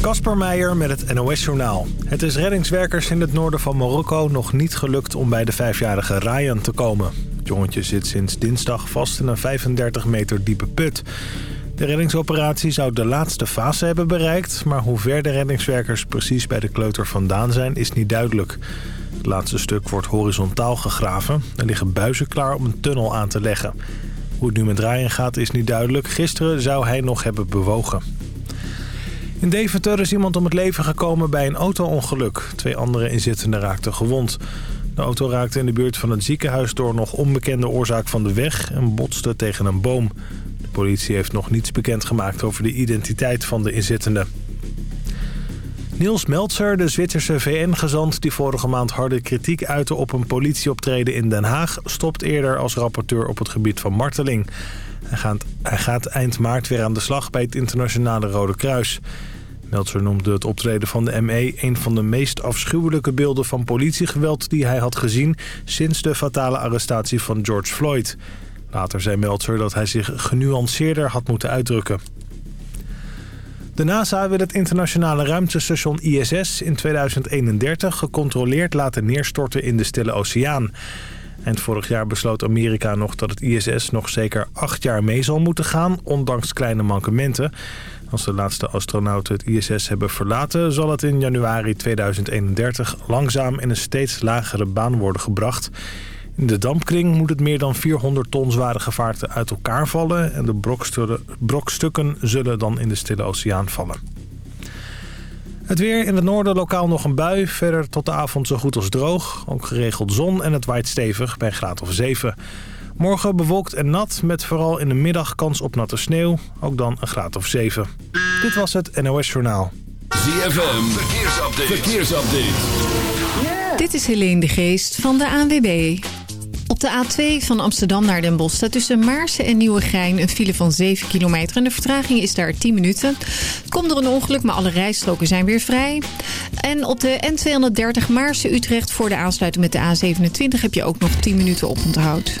Kasper Meijer met het NOS-journaal. Het is reddingswerkers in het noorden van Marokko nog niet gelukt om bij de vijfjarige Ryan te komen. Het jongetje zit sinds dinsdag vast in een 35 meter diepe put. De reddingsoperatie zou de laatste fase hebben bereikt... maar hoe ver de reddingswerkers precies bij de kleuter vandaan zijn is niet duidelijk. Het laatste stuk wordt horizontaal gegraven. Er liggen buizen klaar om een tunnel aan te leggen. Hoe het nu met Ryan gaat is niet duidelijk. Gisteren zou hij nog hebben bewogen. In Deventer is iemand om het leven gekomen bij een auto-ongeluk. Twee andere inzittenden raakten gewond. De auto raakte in de buurt van het ziekenhuis door nog onbekende oorzaak van de weg... en botste tegen een boom. De politie heeft nog niets bekendgemaakt over de identiteit van de inzittenden. Niels Meltzer, de Zwitserse VN-gezant die vorige maand harde kritiek uitte op een politieoptreden in Den Haag... stopt eerder als rapporteur op het gebied van marteling. Hij gaat, hij gaat eind maart weer aan de slag bij het internationale Rode Kruis. Meltzer noemde het optreden van de ME een van de meest afschuwelijke beelden van politiegeweld die hij had gezien sinds de fatale arrestatie van George Floyd. Later zei Meltzer dat hij zich genuanceerder had moeten uitdrukken. De NASA wil het internationale ruimtestation ISS in 2031 gecontroleerd laten neerstorten in de Stille Oceaan. Eind vorig jaar besloot Amerika nog dat het ISS nog zeker acht jaar mee zal moeten gaan, ondanks kleine mankementen. Als de laatste astronauten het ISS hebben verlaten... zal het in januari 2031 langzaam in een steeds lagere baan worden gebracht. In de dampkring moet het meer dan 400 ton zware gevaarte uit elkaar vallen... en de brokstukken zullen dan in de Stille Oceaan vallen. Het weer in het noorden lokaal nog een bui. Verder tot de avond zo goed als droog. Ook geregeld zon en het waait stevig bij graad of 7. Morgen bewolkt en nat met vooral in de middag kans op natte sneeuw. Ook dan een graad of 7. Dit was het NOS Journaal. ZFM, verkeersupdate. verkeersupdate. Dit is Helene de Geest van de ANWB. Op de A2 van Amsterdam naar Den Bosch staat tussen Maarsen en Nieuwegein een file van 7 kilometer. En de vertraging is daar 10 minuten. Komt door een ongeluk, maar alle rijstroken zijn weer vrij. En op de N230 Maarsen-Utrecht voor de aansluiting met de A27 heb je ook nog 10 minuten op onthoud.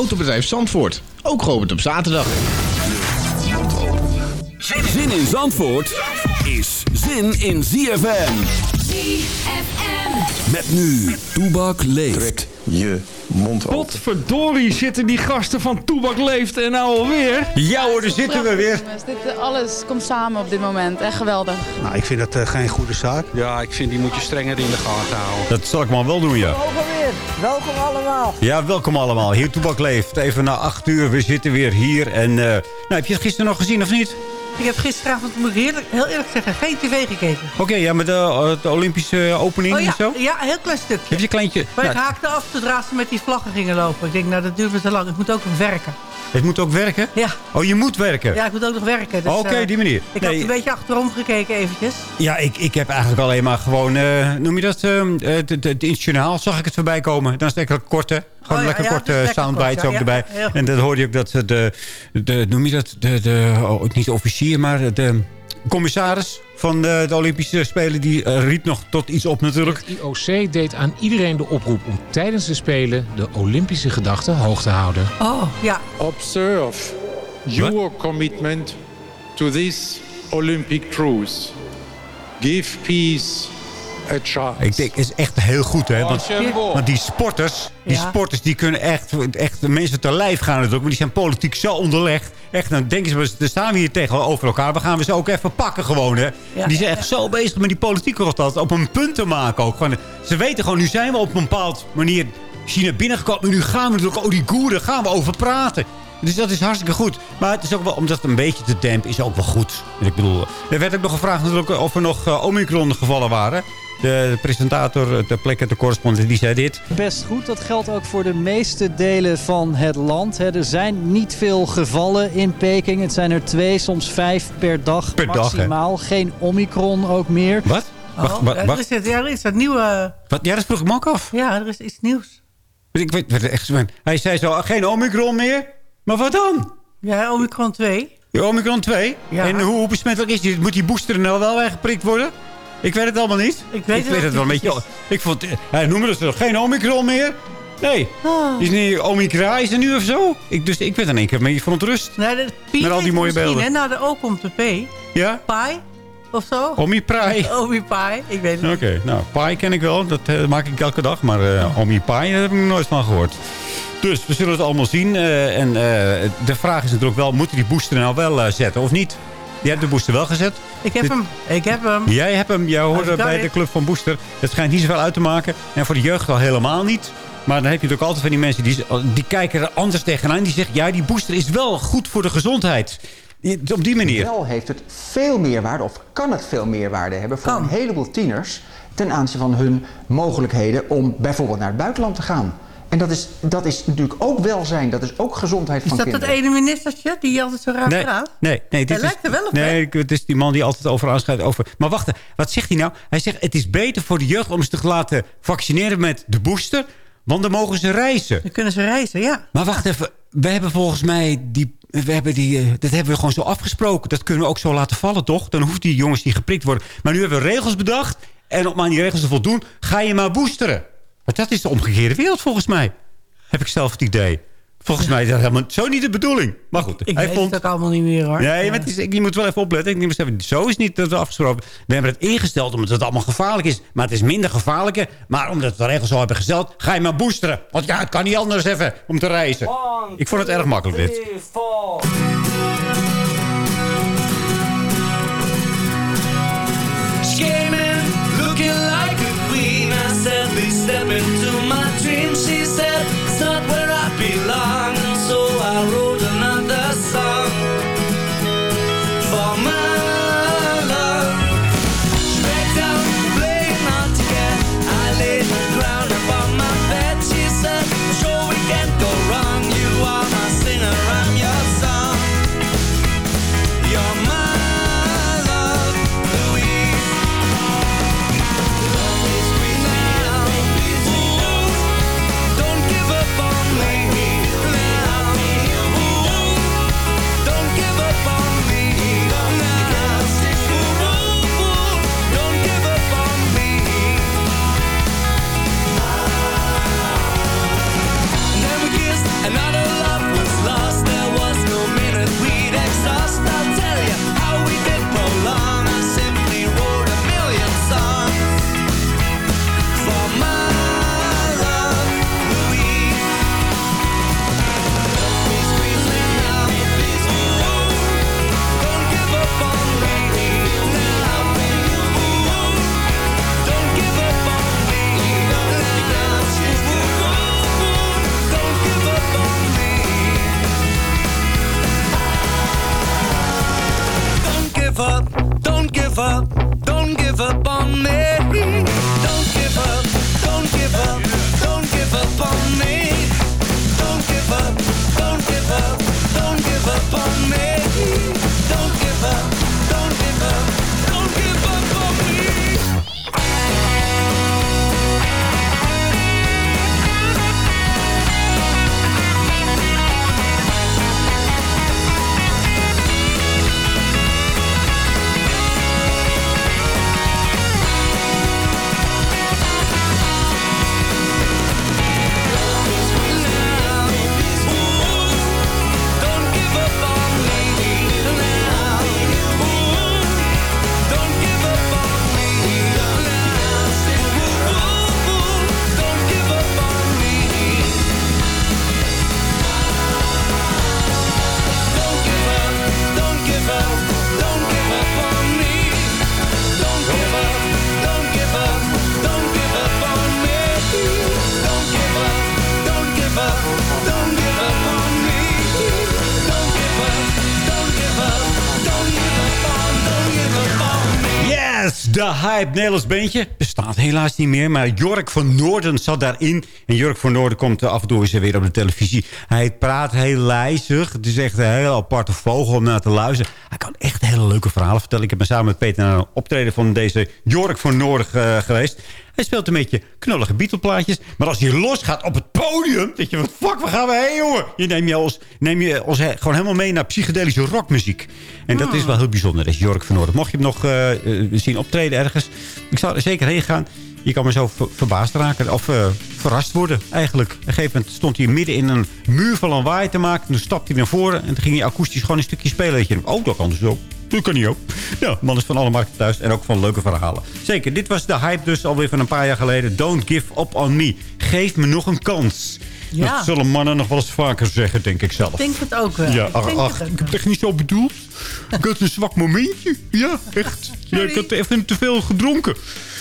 Autobedrijf Zandvoort, ook geopend op zaterdag. Zin in Zandvoort is zin in ZFM. ZFM. Met nu, Toebak leeft. Je mond open. Potverdorie zitten die gasten van Toebak Leeft en nou alweer. Ja hoor, daar zitten we weer. Dit, eh, alles komt samen op dit moment. Echt geweldig. Nou, ik vind dat eh, geen goede zaak. Ja, ik vind die moet je strenger in de gaten houden. Dat zal ik maar wel doen, ja. Welkom weer. Welkom allemaal. Ja, welkom allemaal. Hier Toebak Leeft. Even na acht uur, we zitten weer hier. En eh, nou, heb je het gisteren nog gezien of niet? Ik heb gisteravond, moet ik heel eerlijk zeggen, geen tv gekeken. Oké, ja, met de, de Olympische opening Oh ja, en zo? ja, een heel klein stukje. Heb je een kleintje? Maar ik Nou, haakte af zodra ze met die vlaggen gingen lopen. Ik denk, nou dat duurt me te lang. Ik moet ook werken. Het moet ook werken? Ja, Oh, je moet werken? ja ik moet ook nog werken. Dus, Oké, eh, die manier. Ik Nee. had een beetje achterom gekeken eventjes. Ja, ik, ik heb eigenlijk alleen maar gewoon, eh, noem je dat, eh, het, het, het internationaal zag ik het voorbij komen. Dan is het eigenlijk korte, gewoon Oh ja, lekker ja, korte is lekker soundbites kort, ja, ook erbij. En dan hoorde je ook dat ze de, de, noem je dat, de, de oh, niet de officier, maar de commissaris van de, de Olympische Spelen, die eh, riep nog tot iets op natuurlijk. Het IOC deed aan iedereen de oproep om tijdens de Spelen de Olympische gedachten hoog te houden. Oh, ja. observe your commitment to this Olympic truce. Give peace. Ik denk, het is echt heel goed, hè. Want, die sporters, die Ja. sporters, die kunnen echt, echt de mensen te lijf gaan natuurlijk. Maar die zijn politiek zo onderlegd. Echt, dan denken ze, dan staan we hier tegenover elkaar. We gaan we ze ook even pakken gewoon, hè. Ja, die zijn echt zo bezig met die politieke rotdat. Op een punt te maken ook. Gewoon, ze weten gewoon, nu zijn we op een bepaald manier China binnengekomen. En nu gaan we natuurlijk, oh die goeren, gaan we over praten. Dus dat is hartstikke goed. Maar het is ook wel, omdat het een beetje te damp is, ook wel goed. En ik bedoel, er werd ook nog gevraagd natuurlijk of er nog uh, Omicron-gevallen waren. De presentator ter plekke, de correspondent, die zei dit. Best goed, dat geldt ook voor de meeste delen van het land. Er zijn niet veel gevallen in Peking. Het zijn er twee, soms vijf per dag per maximaal. Dag, Geen Omicron ook meer. Wat? Wacht, oh, wacht, wacht. Er is, ja, er is dat nieuwe... Wat? Ja, dat vroeg ik me ook af. Ja, er is iets nieuws. Ik weet, echt, hij zei zo, geen Omicron meer? Maar wat dan? Ja, Omicron 2. Ja, Omicron 2? Ja. En hoe besmettelijk is die? Moet die booster nou wel weggeprikt worden? Ik weet het allemaal niet. Ik weet, ik het, weet het wel een beetje. Ik vond, hij noemde het toch geen Omicron meer? Nee. Oh. Is niet Omicron is er nu of zo? Ik, dus ik werd in één keer een beetje verontrust. Nee, de Met al die mooie beelden. Hè? Nou, de O komt de P. Ja? Pi of zo? Omiprai. Omiprai, ik weet het niet. Oké, nou, Pi ken ik wel. Dat uh, maak ik elke dag. Maar uh, Omiprai heb ik nog nooit van gehoord. Dus we zullen het allemaal zien. Uh, en de vraag is natuurlijk wel, moeten die booster nou wel zetten of niet? Je hebt de booster wel gezet. Ik heb hem. Ik heb hem. Jij hebt hem. Jij hoorde bij de club van Booster. Het schijnt niet zoveel uit te maken. En voor de jeugd al helemaal niet. Maar dan heb je natuurlijk altijd van die mensen die, die kijken er anders tegenaan. Die zeggen, ja, die booster is wel goed voor de gezondheid. Op die manier. Wel heeft het veel meerwaarde, of kan het veel meerwaarde hebben... voor een heleboel tieners ten aanzien van hun mogelijkheden... om bijvoorbeeld naar het buitenland te gaan. En dat is, dat is natuurlijk ook welzijn, dat is ook gezondheid van kinderen. Is dat het ene ministertje die altijd zo raar nee, praat? Nee, nee. Dit hij lijkt er wel op, Nee, het is die man die altijd over aanschrijft. Over, maar wacht, wat zegt hij nou? Hij zegt, het is beter voor de jeugd om ze te laten vaccineren met de booster... want dan mogen ze reizen. Dan kunnen ze reizen, ja. Maar wacht even, we hebben volgens mij die... We hebben die, uh, dat hebben we gewoon zo afgesproken. Dat kunnen we ook zo laten vallen, toch? Dan hoeft die jongens die geprikt worden. Maar nu hebben we regels bedacht. En om aan die regels te voldoen, ga je maar boosteren. Maar dat is de omgekeerde wereld volgens mij. Heb ik zelf het idee. Volgens mij is dat helemaal zo niet de bedoeling. Maar goed. Ik hij weet vond... het ook allemaal niet meer hoor. Nee, ja. is, je moet wel even opletten. Ik denk, zo is niet dat we afgesproken. We hebben het ingesteld omdat het allemaal gevaarlijk is. Maar het is minder gevaarlijker. Maar omdat we de regels zo hebben gesteld, ga je maar boosteren. Want ja, het kan niet anders even om te reizen. ik vond het erg makkelijk dit. De Hype Nederlands beentje. Bestaat helaas niet meer. Maar Jork van Noorden zat daarin. En Jork van Noorden komt af en toe eens weer op de televisie. Hij praat heel lijzig. Het is echt een heel aparte vogel om naar te luisteren. Hij kan echt hele leuke verhalen vertellen. Ik heb me samen met Peter naar een optreden van deze Jork van Noorden eh, geweest. Hij speelt een beetje knullige Beatle-plaatjes. Maar als hij losgaat op het podium... denk je, wat fuck, waar gaan we heen, jongen? Je neemt je ons, neem je ons gewoon helemaal mee naar psychedelische rockmuziek. En dat is wel heel bijzonder, deze Jork van Noorden. Mocht je hem nog eh, eh, zien optreden ergens... ik zou er zeker heen gaan. Je kan me zo ver- verbaasd raken. Of eh, verrast worden, eigenlijk. Op een gegeven moment stond hij midden in een muur van een waai te maken. En toen stapte hij naar voren. En toen ging hij akoestisch gewoon een stukje spelen. Dat je oh, dat kan dus ook. Dat kan niet ook. Ja, man is van alle markten thuis. En ook van leuke verhalen. Zeker, dit was de hype dus alweer van een paar jaar geleden. Don't give up on me. Geef me nog een kans. Ja. Dat zullen mannen nog wel eens vaker zeggen, denk ik zelf. Ik denk het ook wel. Ja, Ik ach, denk ach, het ook ik heb het echt niet zo bedoeld. Ik had een zwak momentje. Ja, echt. Ja, ik had even te veel gedronken.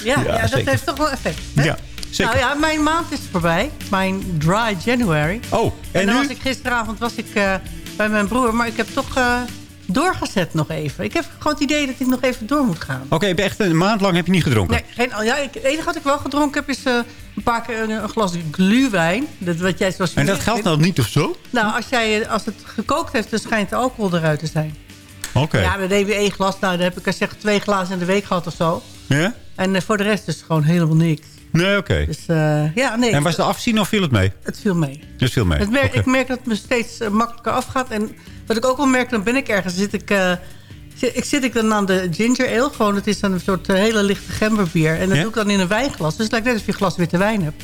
Ja, ja, dat heeft toch wel effect. hè? Ja, zeker. Nou ja, mijn maand is voorbij. Mijn dry January. Oh, en, dan nu? was ik gisteravond was ik eh, bij mijn broer. Maar ik heb toch eh, doorgezet nog even. Ik heb gewoon het idee dat ik nog even door moet gaan. Oké, echt een maand lang heb je niet gedronken? Nee, geen, ja, ik, het enige wat ik wel gedronken heb is eh, een paar keer een, een glas gluwijn. Dat, wat jij zoals En dat geldt nou niet of zo? Nou, als, jij, als het gekookt heeft, dan schijnt de alcohol eruit te zijn. Oké. Ja, dan neem je één glas. Nou, dan heb ik er zeg twee glazen in de week gehad of zo. Ja? En eh, voor de rest is het gewoon helemaal niks. Nee, oké. Dus eh, ja, nee. En was de afzien of viel het mee? Het viel mee. Het viel mee. Het. Ik merk dat het me steeds eh, makkelijker afgaat. En wat ik ook wel merk, dan ben ik ergens. Zit ik, eh, zit, ik zit ik dan aan de ginger ale. Gewoon, het is dan een soort eh, hele lichte gemberbier. En dat Ja? doe ik dan in een wijnglas. Dus het lijkt net alsof je een glas witte wijn hebt.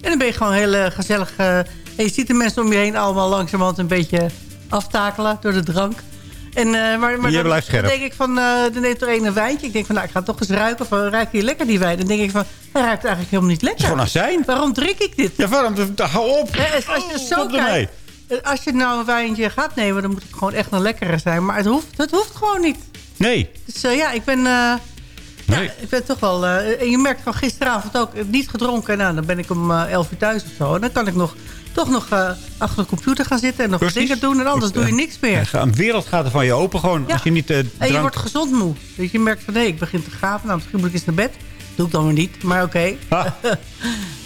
En dan ben je gewoon heel eh, gezellig. en je ziet de mensen om je heen allemaal langzamerhand een beetje aftakelen door de drank. En, eh, maar, maar dan, blijft scherp. dan denk ik van, eh dan neemt er een een wijntje. Ik denk van, nou, ik ga toch eens ruiken. Van, ruikt hier lekker die wijn? Dan denk ik van, hij ruikt eigenlijk helemaal niet lekker. Het is gewoon azijn. Waarom drink ik dit? Ja, waarom? Hou op. Hè, als, je zo kijkt, als je nou een wijntje gaat nemen, dan moet het gewoon echt een lekkere zijn. Maar het hoeft, het hoeft gewoon niet. Nee. Dus eh, ja, ik ben, eh, Nee. ja, ik ben toch wel... eh, en je merkt van gisteravond ook, eh, niet gedronken. Nou, dan ben ik om eh 11 uur thuis of zo. En dan kan ik nog, toch nog eh, achter de computer gaan zitten en nog Precies. dingen doen. En anders doe je eh, niks meer. Ja, Een wereld gaat er van je open gewoon. Ja. Als je niet eh En je drank... wordt gezond moe. Dus je merkt van, nee, ik begin te gaven. Nou, misschien moet ik eens naar bed. Doe ik dan weer niet, maar oké. Ah.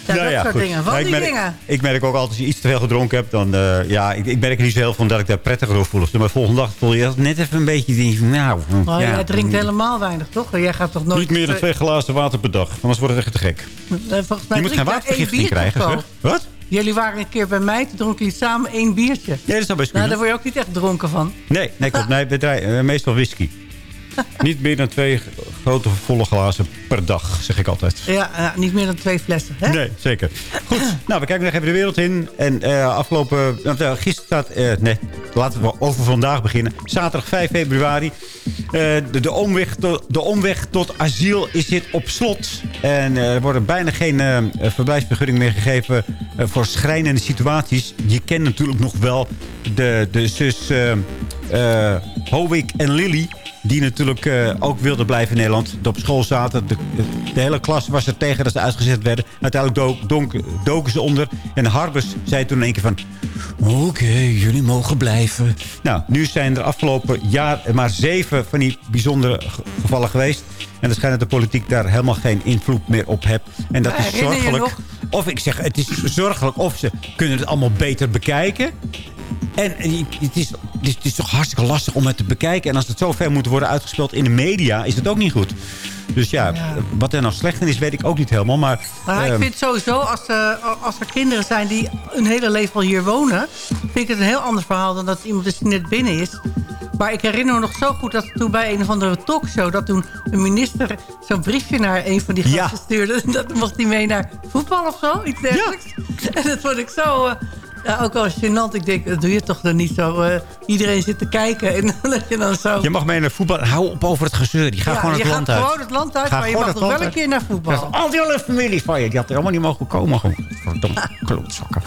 Ja, Nou dat soort goed. dingen. Van Ja, ik die merk, dingen. Ik merk ook altijd, als je iets te veel gedronken hebt, dan... eh, ja, ik, ik merk er niet zo heel van dat ik daar prettiger over voel. Maar volgende dag voel je dat net even een beetje... Nou, Maar ja, jij drinkt helemaal weinig, toch? Jij gaat toch nooit... Niet meer dan twee glazen water per dag. Anders wordt het echt te gek. eh, Volgens mij Je moet geen biertje krijgen, zeg. Wat? Jullie waren een keer bij mij, toen dronken jullie samen één biertje. Ja, dat zou best Nou, daar word je ook niet echt dronken van. Nee, nee, klopt. Nee, eh, meestal whisky. Niet meer dan twee grote volle glazen per dag, zeg ik altijd. Ja, niet meer dan twee flessen. Hè? Nee, zeker. Goed, nou, we kijken nog even de wereld in. En eh, afgelopen... eh, gisteren staat... eh, nee, laten we over vandaag beginnen. Zaterdag 5 februari. De, de, omweg tot, de omweg tot asiel is dit op slot. En er worden bijna geen eh, verblijfsvergunning meer gegeven... voor schrijnende situaties. Je kent natuurlijk nog wel de, de zus Howick en Lily die natuurlijk eh, ook wilden blijven in Nederland. Die op school zaten. De, de hele klas was er tegen dat ze uitgezet werden. Uiteindelijk doken ze onder. En Harbers zei toen in één keer van... Oké, jullie mogen blijven. Nou, nu zijn er afgelopen jaar maar zeven van die bijzondere ge- gevallen geweest. En dan schijnt dat de politiek daar helemaal geen invloed meer op heeft. En dat Maar is zorgelijk. Of ik zeg, het is zorgelijk of ze kunnen het allemaal beter bekijken. En het is, het, is, het is toch hartstikke lastig om het te bekijken. En als het zo ver moet worden uitgespeeld in de media, is het ook niet goed. Dus ja, wat er nou slecht in is, weet ik ook niet helemaal. Maar, Maar ik ehm, vind sowieso, als, als er kinderen zijn die hun hele leven al hier wonen... vind ik het een heel ander verhaal dan dat iemand dus net binnen is. Maar ik herinner me nog zo goed dat toen bij een of andere talkshow... dat toen een minister zo'n briefje naar een van die gasten stuurde. Dat mocht hij mee naar voetbal of zo, iets dergelijks. En dat vond ik zo... eh, ja, ook wel gênant. Ik denk, dat doe je toch dan niet zo. eh, iedereen zit te kijken en dat je dan zo... je mag mee naar voetbal. Hou op over het gezeur. Die gaat Ja, gewoon het je land gaat uit. gewoon het land uit, Ga maar je mag nog wel een keer naar voetbal. Dat is al die hele familie van je. Die had er allemaal niet mogen komen. Gewoon. Verdomme klootzakken.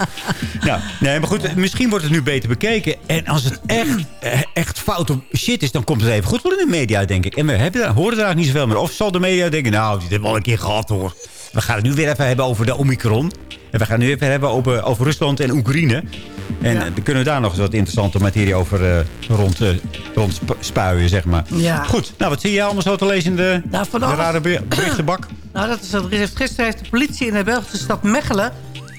ja, nee, maar goed. Misschien wordt het nu beter bekeken. En als het echt, eh, echt fout op shit is... dan komt het even goed wel in de media, denk ik. En we hebben, horen er eigenlijk niet zoveel meer. Of zal de media denken... nou, dit hebben we al een keer gehad, hoor. We gaan het nu weer even hebben over de Omicron. En we gaan nu even hebben over, over Rusland en Oekraïne. En Ja. eh, dan kunnen we daar nog eens wat interessante materie over eh, rond, rond sp- spuien, zeg maar. Ja. Goed, nou wat zie je allemaal zo te lezen in de, Nou, de rare be- berichtenbak? Nou, dat is, er heeft, gisteren heeft de politie in de Belgische stad Mechelen...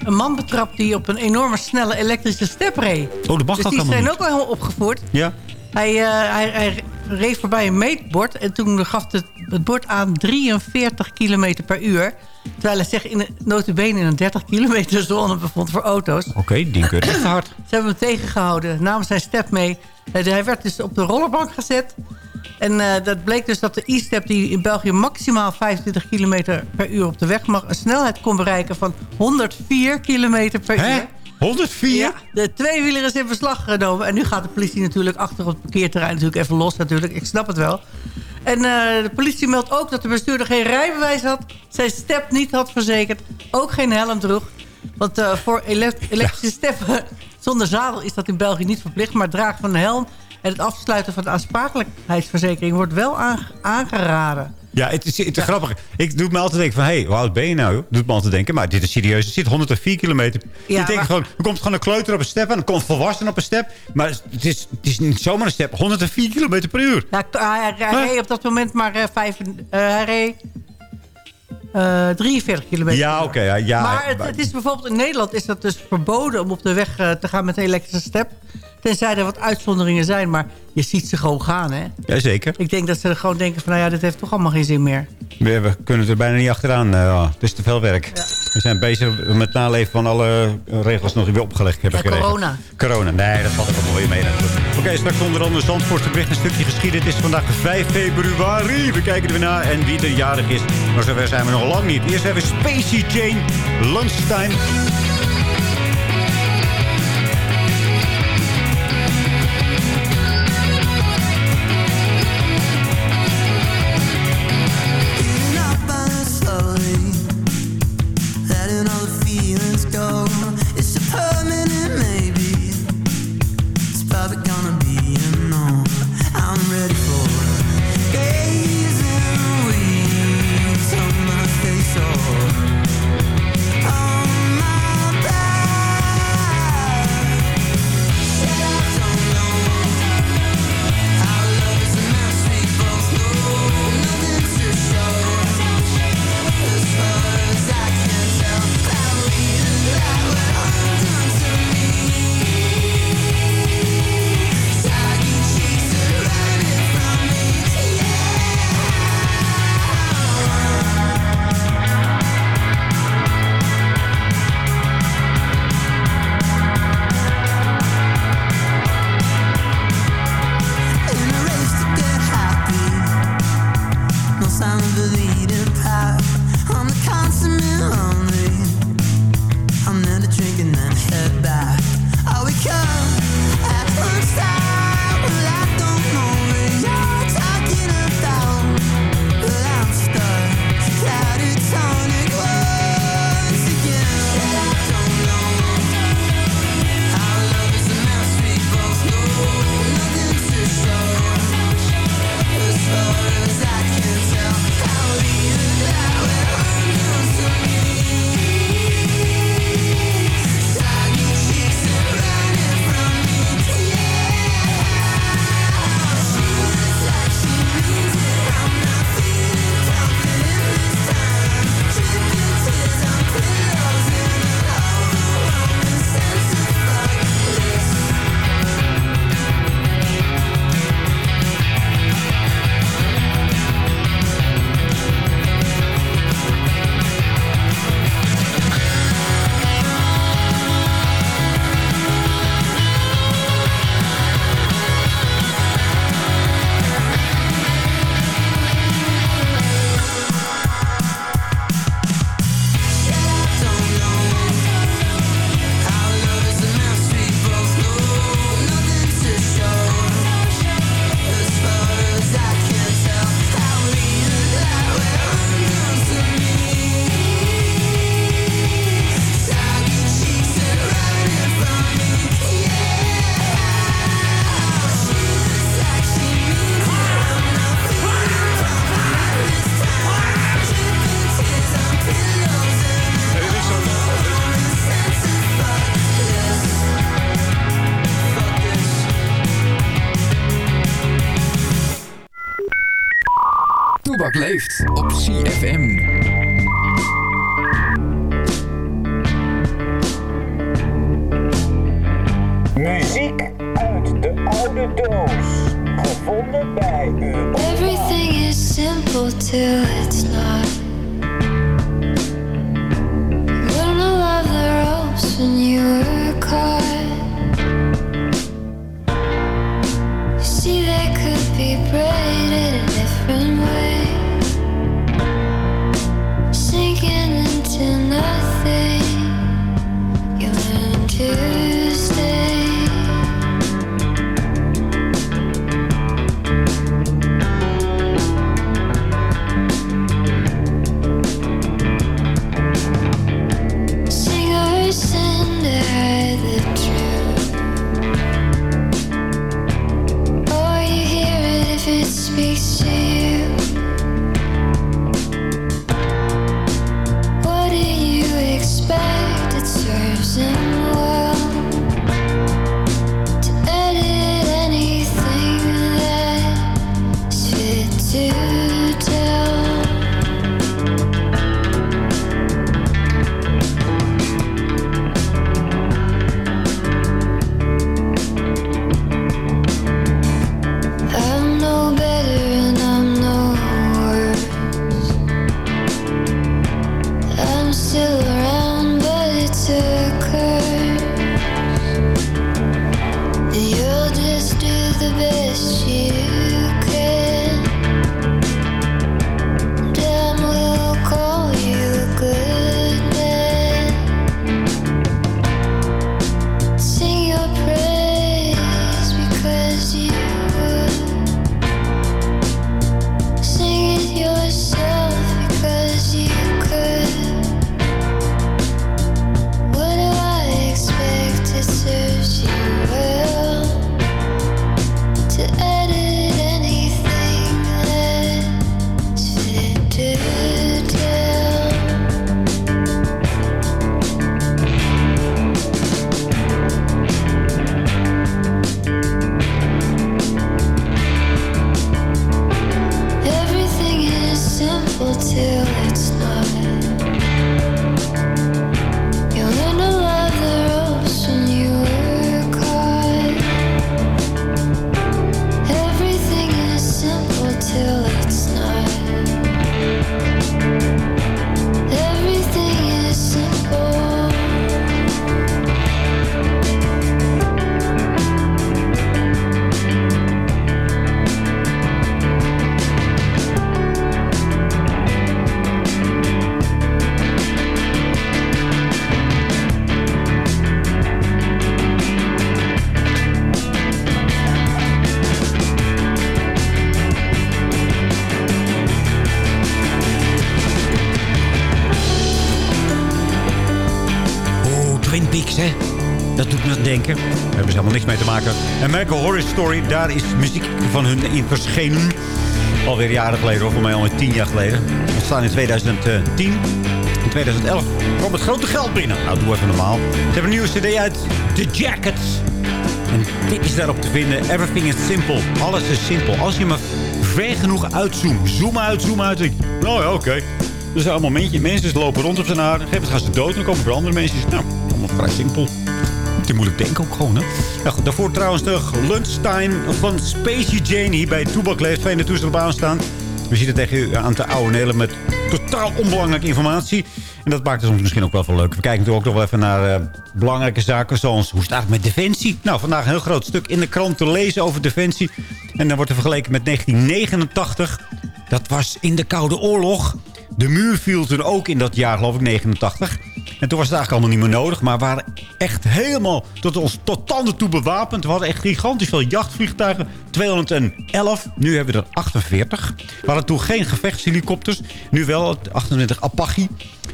een man betrapt die op een enorme snelle elektrische step reed. Oh, dat mag dus die zijn niet. ook al helemaal opgevoerd. Ja? Hij, hij, hij reed voorbij een meetbord en toen gaf het, het bord aan 43 km per uur. Terwijl hij zich in een, notabene in een 30 kilometer zone bevond voor auto's. Oké, die keur echt hard. Ze hebben hem tegengehouden, namen zijn step mee. Eh, Hij werd dus op de rollerbank gezet. En eh, dat bleek dus dat de e-step die in België maximaal 25 km per uur op de weg mag... een snelheid kon bereiken van 104 km per Hè? uur. 104? Ja, de tweewieler is in beslag genomen. En nu gaat de politie natuurlijk achter op het parkeerterrein natuurlijk even los natuurlijk. Ik snap het wel. En eh, de politie meldt ook dat de bestuurder geen rijbewijs had. Zijn step niet had verzekerd. Ook geen helm droeg. Want eh, voor ele- elektrische steppen zonder zadel is dat in België niet verplicht. Maar het dragen van een helm en het afsluiten van de aansprakelijkheidsverzekering wordt wel aange- aangeraden. Ja, het is, het is grappig. Ik doe me altijd denken van, hé, hey, hoe oud ben je nou? Doet me altijd denken, maar dit is serieus. Er zit 104 kilometer. Ja, maar- gewoon, er komt gewoon een kleuter op een step en er komt een volwassene op een step. Maar het is, het is niet zomaar een step. 104 kilometer per uur. K- hij, hij Huh? reed op dat moment maar eh, vijf, eh, hij reed eh, 43 kilometer. Ja, oké. ja, ja, maar het, het is bijvoorbeeld in Nederland is dat dus verboden om op de weg eh, te gaan met een elektrische step. Tenzij er wat uitzonderingen zijn, maar je ziet ze gewoon gaan, hè. Jazeker. Ik denk dat ze gewoon denken van, nou ja, dit heeft toch allemaal geen zin meer. We, we kunnen er bijna niet achteraan. eh, het is te veel werk. We zijn bezig met het naleven van alle regels nog die we opgelegd hebben Ja, gekregen. corona. Corona. Nee, dat valt ook allemaal weer mee. Oké, straks onder andere Zandvoort bericht een stukje geschiedenis. Het is vandaag 5 februari. We kijken er weer naar en wie er jarig is. Maar zover zijn we nog lang niet. Eerst even Spacey Jane Lunchtime. Leeft op CFM. American Horror Story, daar is muziek van hun in verschenen. Alweer jaren geleden, of voor mij alweer tien jaar geleden. We staan in 2010. In 2011 kwam het grote geld binnen. Nou, doe even normaal. Ze hebben een nieuwe cd uit, The Jackets. En dit is daarop te vinden. Everything is simple. Alles is simpel. Als je maar ver genoeg uitzoomt. Zoom uit, zoom uit. Nou ja, oké. Er zijn allemaal mensen, mensen lopen rond op zijn haar. Gegeven moment gaan ze dood. En dan komen er andere mensen. Nou, allemaal vrij simpel. Moeilijk denken ook gewoon, hè? Ja, goed, daarvoor trouwens de Lunchtime van Spacey Jane hier bij Toebak Leeft. Fijn dat toestel op aanstaan. We zitten tegen u aan te oude nelen met totaal onbelangrijke informatie. En dat maakt het soms misschien ook wel veel leuk. We kijken natuurlijk ook nog wel even naar eh, belangrijke zaken zoals hoe staat het met Defensie. Nou, vandaag een heel groot stuk in de krant te lezen over Defensie. En dan wordt er vergeleken met 1989. Dat was in de Koude Oorlog. De muur viel toen ook in dat jaar, geloof ik, 89. En toen was het eigenlijk allemaal niet meer nodig. Maar waren echt helemaal tot ons tot tanden toe bewapend. We hadden echt gigantisch veel jachtvliegtuigen. 211. Nu hebben we er 48. We hadden toen geen gevechtshelikopters. Nu wel 28 Apache.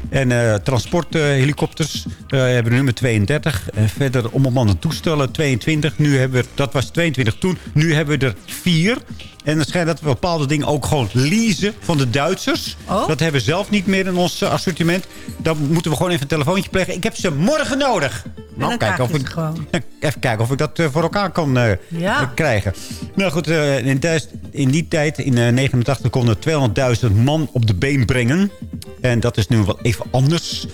En uh, transporthelikopters uh, hebben we nu met 32. En verder onbemande toestellen 22. Nu hebben we, dat was 22 toen. Nu hebben we er 4. En het schijnt dat we bepaalde dingen ook gewoon leasen van de Duitsers. Oh? Dat hebben we zelf niet meer in ons uh, assortiment. Dan moeten we gewoon even een telefoontje plegen. Ik heb ze morgen nodig. dan kijken of ik, even kijken of ik dat eh, voor elkaar kan eh, Ja. eh, krijgen. Nou goed, eh, in, die tijd, in 1989, konden 200.000 man op de been brengen. En dat is nu wel even anders.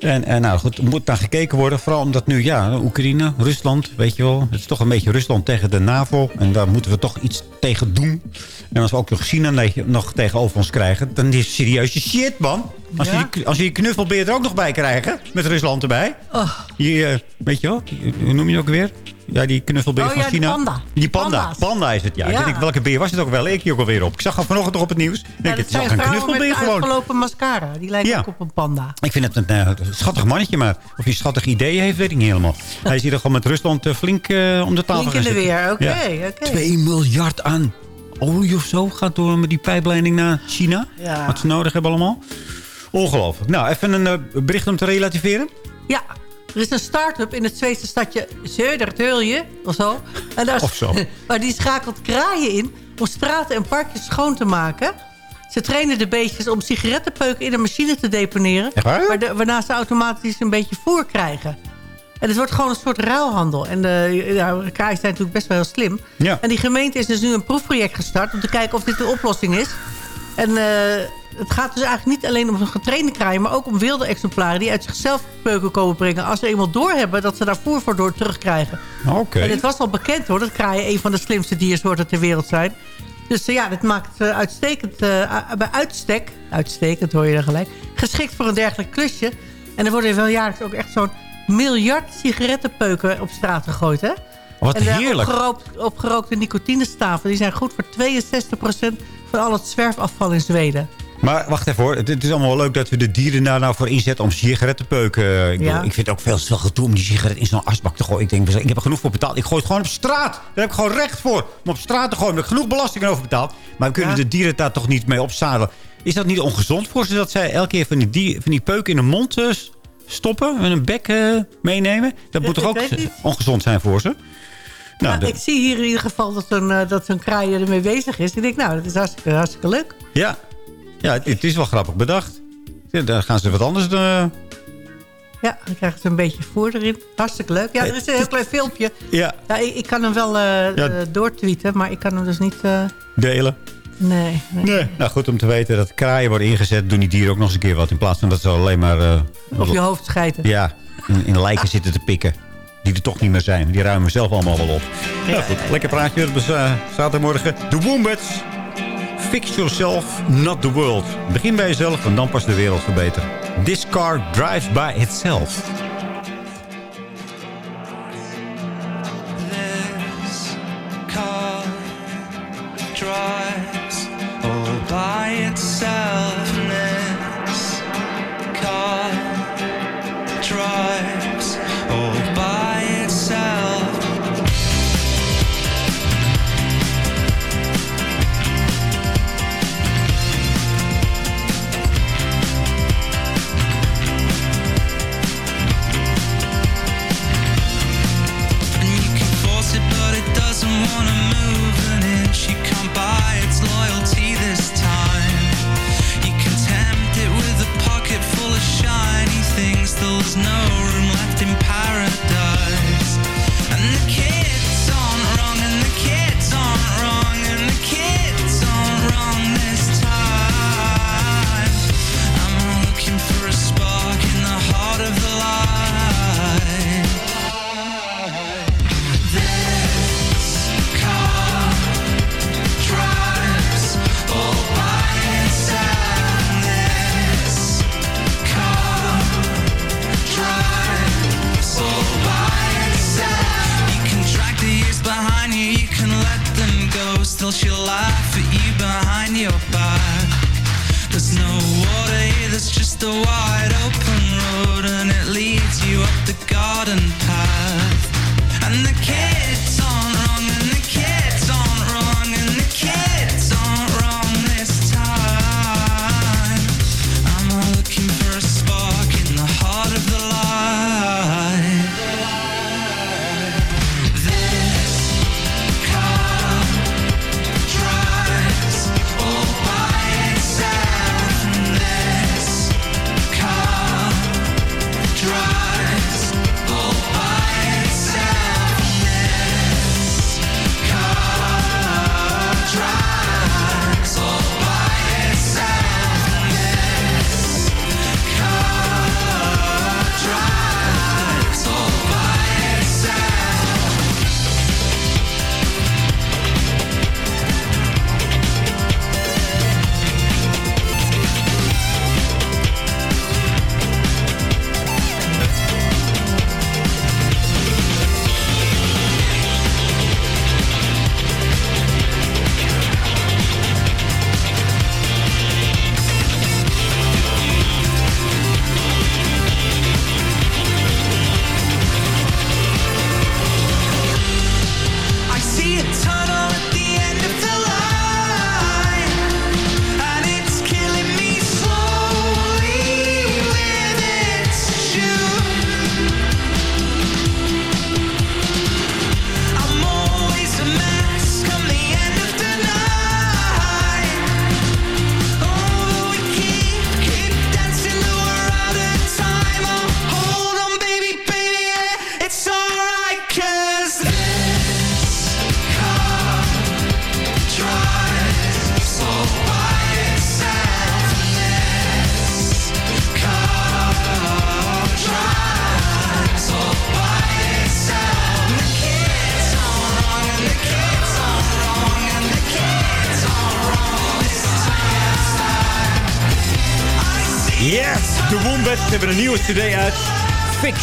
En, en nou goed, er moet naar gekeken worden. Vooral omdat nu, ja, Oekraïne, Rusland, weet je wel. Het is toch een beetje Rusland tegen de NAVO. En daar moeten we toch iets tegen doen. En als we ook nog China nog tegenover ons krijgen... dan is het serieuze shit, man. Als, Ja? je, die- als je die knuffelbeer er ook nog bij krijgen... met Rusland erbij. Oh. Die, eh, weet je wel, hoe noem je die ook weer? Ja, die knuffelbeer Oh van ja, die China. panda. Die panda. Panda's. Panda is het, ja. Ja. Ik denk, welke beer was het ook wel? Leek die ook alweer op. Ik zag hem vanochtend nog op het nieuws. Ik Ja, denk, het is ook een knuffelbeer gewoon. uitgelopen mascara. Die lijken Ja. ook op een panda. Ik vind het een eh, schattig mannetje, maar of hij schattig ideeën heeft, weet ik niet helemaal. Hij is hier gewoon met Rusland eh, flink eh, om de tafel Flink in de weer, oké, Ja. oké. 2 miljard aan olie of zo gaat door met die pijpleiding naar China. Ja. Wat ze nodig hebben allemaal. Ongelooflijk. Nou, even een bericht om te relativeren. Ja, er is een start-up in het Zweedse stadje Södertälje of zo. En daar, Of zo. Maar die schakelt kraaien in om straten en parkjes schoon te maken. Ze trainen de beestjes om sigarettenpeuken in een machine te deponeren. Waarna ze automatisch een beetje voer krijgen. En het wordt gewoon een soort ruilhandel. En de ja, kraaien zijn natuurlijk best wel heel slim. Ja. En die gemeente is dus nu een proefproject gestart... om te kijken of dit een oplossing is. En eh, het gaat dus eigenlijk niet alleen om een getrainde kraaien... maar ook om wilde exemplaren die uit zichzelf peuken komen brengen... als ze eenmaal doorhebben dat ze daar voer voor door terugkrijgen. Oké. En het was al bekend hoor, dat kraaien een van de slimste diersoorten ter wereld zijn. Dus eh, ja, dit maakt eh, uitstekend, eh, bij uitstek, uitstekend hoor je dan gelijk... geschikt voor een dergelijk klusje. En er worden wel jaarlijks ook echt zo'n miljard sigarettenpeuken op straat gegooid, hè? Wat en de heerlijk. opgerookt- opgerookte nicotinestaven... die zijn goed voor 62% van al het zwerfafval in Zweden. Maar wacht even hoor. Het, is allemaal wel leuk dat we de dieren daar nou voor inzetten om sigarettenpeuken. eh, Ik, Ja. ik vind het ook veel te veel gedoe om die sigaret in zo'n asbak te gooien. Ik denk, ik heb er genoeg voor betaald. Ik gooi het gewoon op straat. Daar heb ik gewoon recht voor. Om op straat te gooien. Daar heb ik genoeg belasting over betaald. Maar we kunnen Ja. de dieren daar toch niet mee opzadelen. Is dat niet ongezond voor ze dat zij elke keer van die, die, van die peuken in de mond eh, stoppen? En een bek eh, meenemen? Dat moet toch ook ongezond zijn voor ze? Nou, de- Ik zie hier in ieder geval dat zo'n dat zo'n kraai ermee bezig is. Ik denk, nou, dat is hartstikke, hartstikke leuk. ja, ja het, het is wel grappig bedacht. Ja, daar gaan ze wat anders doen. Ja, dan krijgen ze een beetje voer erin. Hartstikke leuk. Ja, er is een heel klein filmpje. Ja, Ja, ik, ik kan hem wel eh Ja. eh, doortweeten, maar ik kan hem dus niet... eh, delen. nee, nee. Nee. Nou, goed om te weten dat kraaien worden ingezet. Doen die dieren ook nog eens een keer wat. In plaats van dat ze alleen maar... eh, Op je hoofd schijten. Ja, in, in lijken zitten te pikken. Die er toch niet meer zijn. Die ruimen zelf allemaal wel op. Ja, goed. Lekker praatje. uh, zaterdagmorgen. The Wombats. Fix yourself, not the world. Begin bij jezelf en dan pas de wereld verbeteren. This car drives by itself. This car drives all by itself.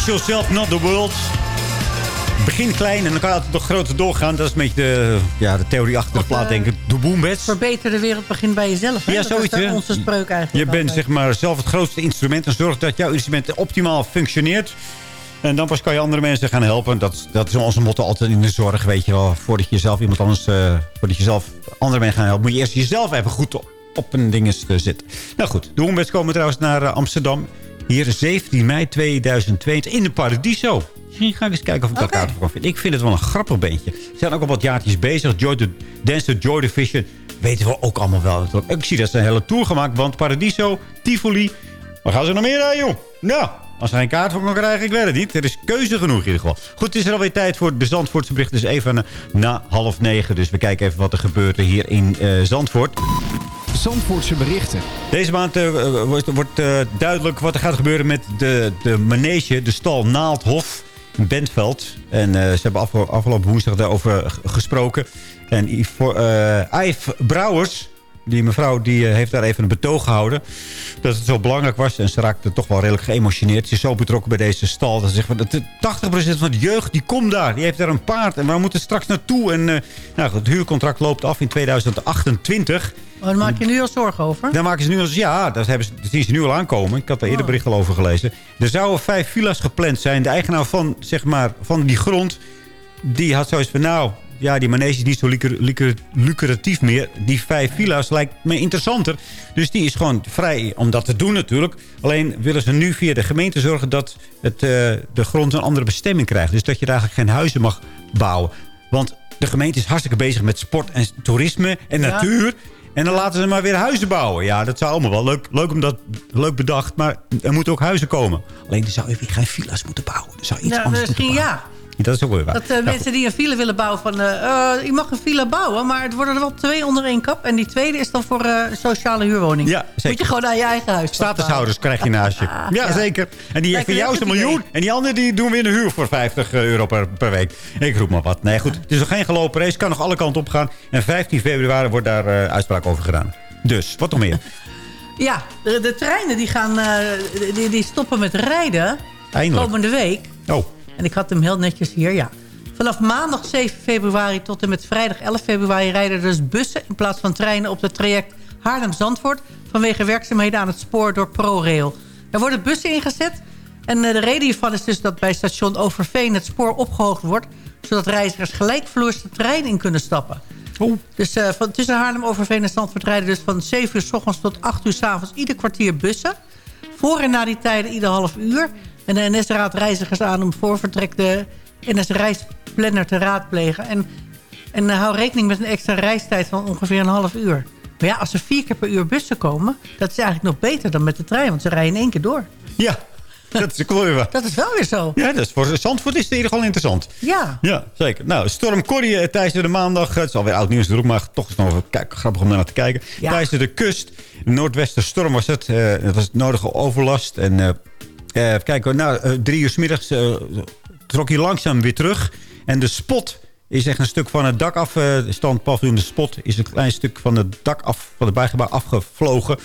Fix yourself, not the world. Begin klein en dan kan je altijd nog groter doorgaan. Dat is een beetje de, ja, de theorie achter de plaat, denk ik. De Wombats. Verbeter de wereld begint bij jezelf. Hè? Ja, dat zoiets, is eh, onze spreuk eigenlijk. Je bent altijd. zeg maar zelf het grootste instrument. En zorg dat jouw instrument optimaal functioneert. En dan pas kan je andere mensen gaan helpen. Dat, dat is onze motto altijd in de zorg, weet je wel. Voordat je zelf iemand anders... eh, voordat je zelf andere mensen gaat helpen... moet je eerst jezelf even goed op, op een dinges te zitten. Nou goed, de Wombats komen trouwens naar eh, Amsterdam. Hier 17 mei 2022 in de Paradiso. Misschien ga ik eens kijken of ik kaarten voor kan vinden. Ik vind het wel een grappig beentje. Ze zijn ook al wat jaartjes bezig. Joy the, Dance the Joy Division weten we ook allemaal wel. Ik zie dat ze een hele tour gemaakt. Want Paradiso, Tivoli... Waar gaan ze nog meer aan, joh? Nou, als er geen kaart voor kan krijgen, ik weet het niet. Er is keuze genoeg in ieder geval. Goed, het is er alweer tijd voor de Zandvoortse bericht. Dus even na half negen. Dus we kijken even wat er gebeurt hier in eh, Zandvoort. Zandvoortse berichten. Deze maand eh, eh, wordt, wordt eh, duidelijk wat er gaat gebeuren met de, de manege, de stal Naaldhof in Bentveld. En ze hebben afge- afgelopen woensdag daarover gesproken. En Ivo, Brouwers, die mevrouw, die eh, heeft daar even een betoog gehouden. Dat het zo belangrijk was. En ze raakte toch wel redelijk geëmotioneerd. Ze is zo betrokken bij deze stal. Dat ze zegt van, de 80% van de jeugd die komt daar. Die heeft daar een paard. En we moeten straks naartoe. En eh, nou, het huurcontract loopt af in 2028. Oh, daar maak je nu al zorgen over? Daar maken ze nu al... Ja, dat, hebben ze, dat zien ze nu al aankomen. Ik had daar eerder bericht al over gelezen. Er zouden vijf villa's gepland zijn. De eigenaar van, zeg maar, van die grond... die had zoiets van... nou, ja, die manege is niet zo lucra- lucra- lucratief meer. Die vijf villa's lijkt me interessanter. Dus die is gewoon vrij om dat te doen natuurlijk. Alleen willen ze nu via de gemeente zorgen... dat het, eh, de grond een andere bestemming krijgt. Dus dat je daar eigenlijk geen huizen mag bouwen. Want de gemeente is hartstikke bezig met sport en toerisme en Ja. natuur... En dan laten ze maar weer huizen bouwen. Ja, dat zou allemaal wel leuk, leuk, om dat, leuk bedacht. Maar er moeten ook huizen komen. Alleen er zou je weer geen villa's moeten bouwen. Er zou iets Nou, anders moeten ja. Dat is ook weer waar. Dat eh, Nou, mensen die een file willen bouwen van... eh, eh, je mag een file bouwen, maar het worden er wel twee onder één kap. En die tweede is dan voor eh, sociale huurwoning. Ja, zeker. Moet je gewoon naar je eigen huis Statushouders krijg je naast je. Ja, Ja. zeker. En die heeft voor jou is een miljoen. En die andere die doen weer in de huur voor 50 euro per, per week. Ik roep maar wat. Nee, goed. Het is nog geen gelopen race. Kan nog alle kanten op gaan. En 15 februari wordt daar eh, uitspraak over gedaan. Dus, wat nog meer? Ja, de, de treinen die, gaan, eh, die, die stoppen met rijden Eindelijk. komende week. Oh. En ik had hem heel netjes hier, ja. Vanaf maandag 7 februari tot en met vrijdag 11 februari... rijden er dus bussen in plaats van treinen op het traject Haarlem-Zandvoort... vanwege werkzaamheden aan het spoor door ProRail. Er worden bussen ingezet. En eh, de reden hiervan is dus dat bij station Overveen het spoor opgehoogd wordt... zodat reizigers gelijkvloers de trein in kunnen stappen. Dus eh, van, tussen Haarlem, Overveen en Zandvoort rijden dus van 7 uur s ochtends tot 8 uur s avonds ieder kwartier bussen. Voor en na die tijden ieder half uur. En de NS raadt reizigers aan om voor vertrek de NS-reisplanner te raadplegen. En, en eh, hou rekening met een extra reistijd van ongeveer een half uur. Maar ja, als er vier keer per uur bussen komen... dat is eigenlijk nog beter dan met de trein, want ze rijden in één keer door. Ja, dat is weer. Dat is wel weer zo. Ja, dat is voor Zandvoort is het in ieder geval interessant. Ja. Ja, zeker. Nou, Storm Corrie eh, tijdens de maandag. Het is alweer oud nieuws natuurlijk, maar toch is het nog grappig om naar te kijken. Ja. Tijdens de kust, noordwesterstorm was het. eh, het was nodige overlast. En eh eh, even kijken, nou, eh, drie uur s middags eh, trok hij langzaam weer terug. En de spot is echt een stuk van het dak af. eh, standpaviljoen de spot is een klein stuk van het dak af, van het bijgebouw afgevlogen.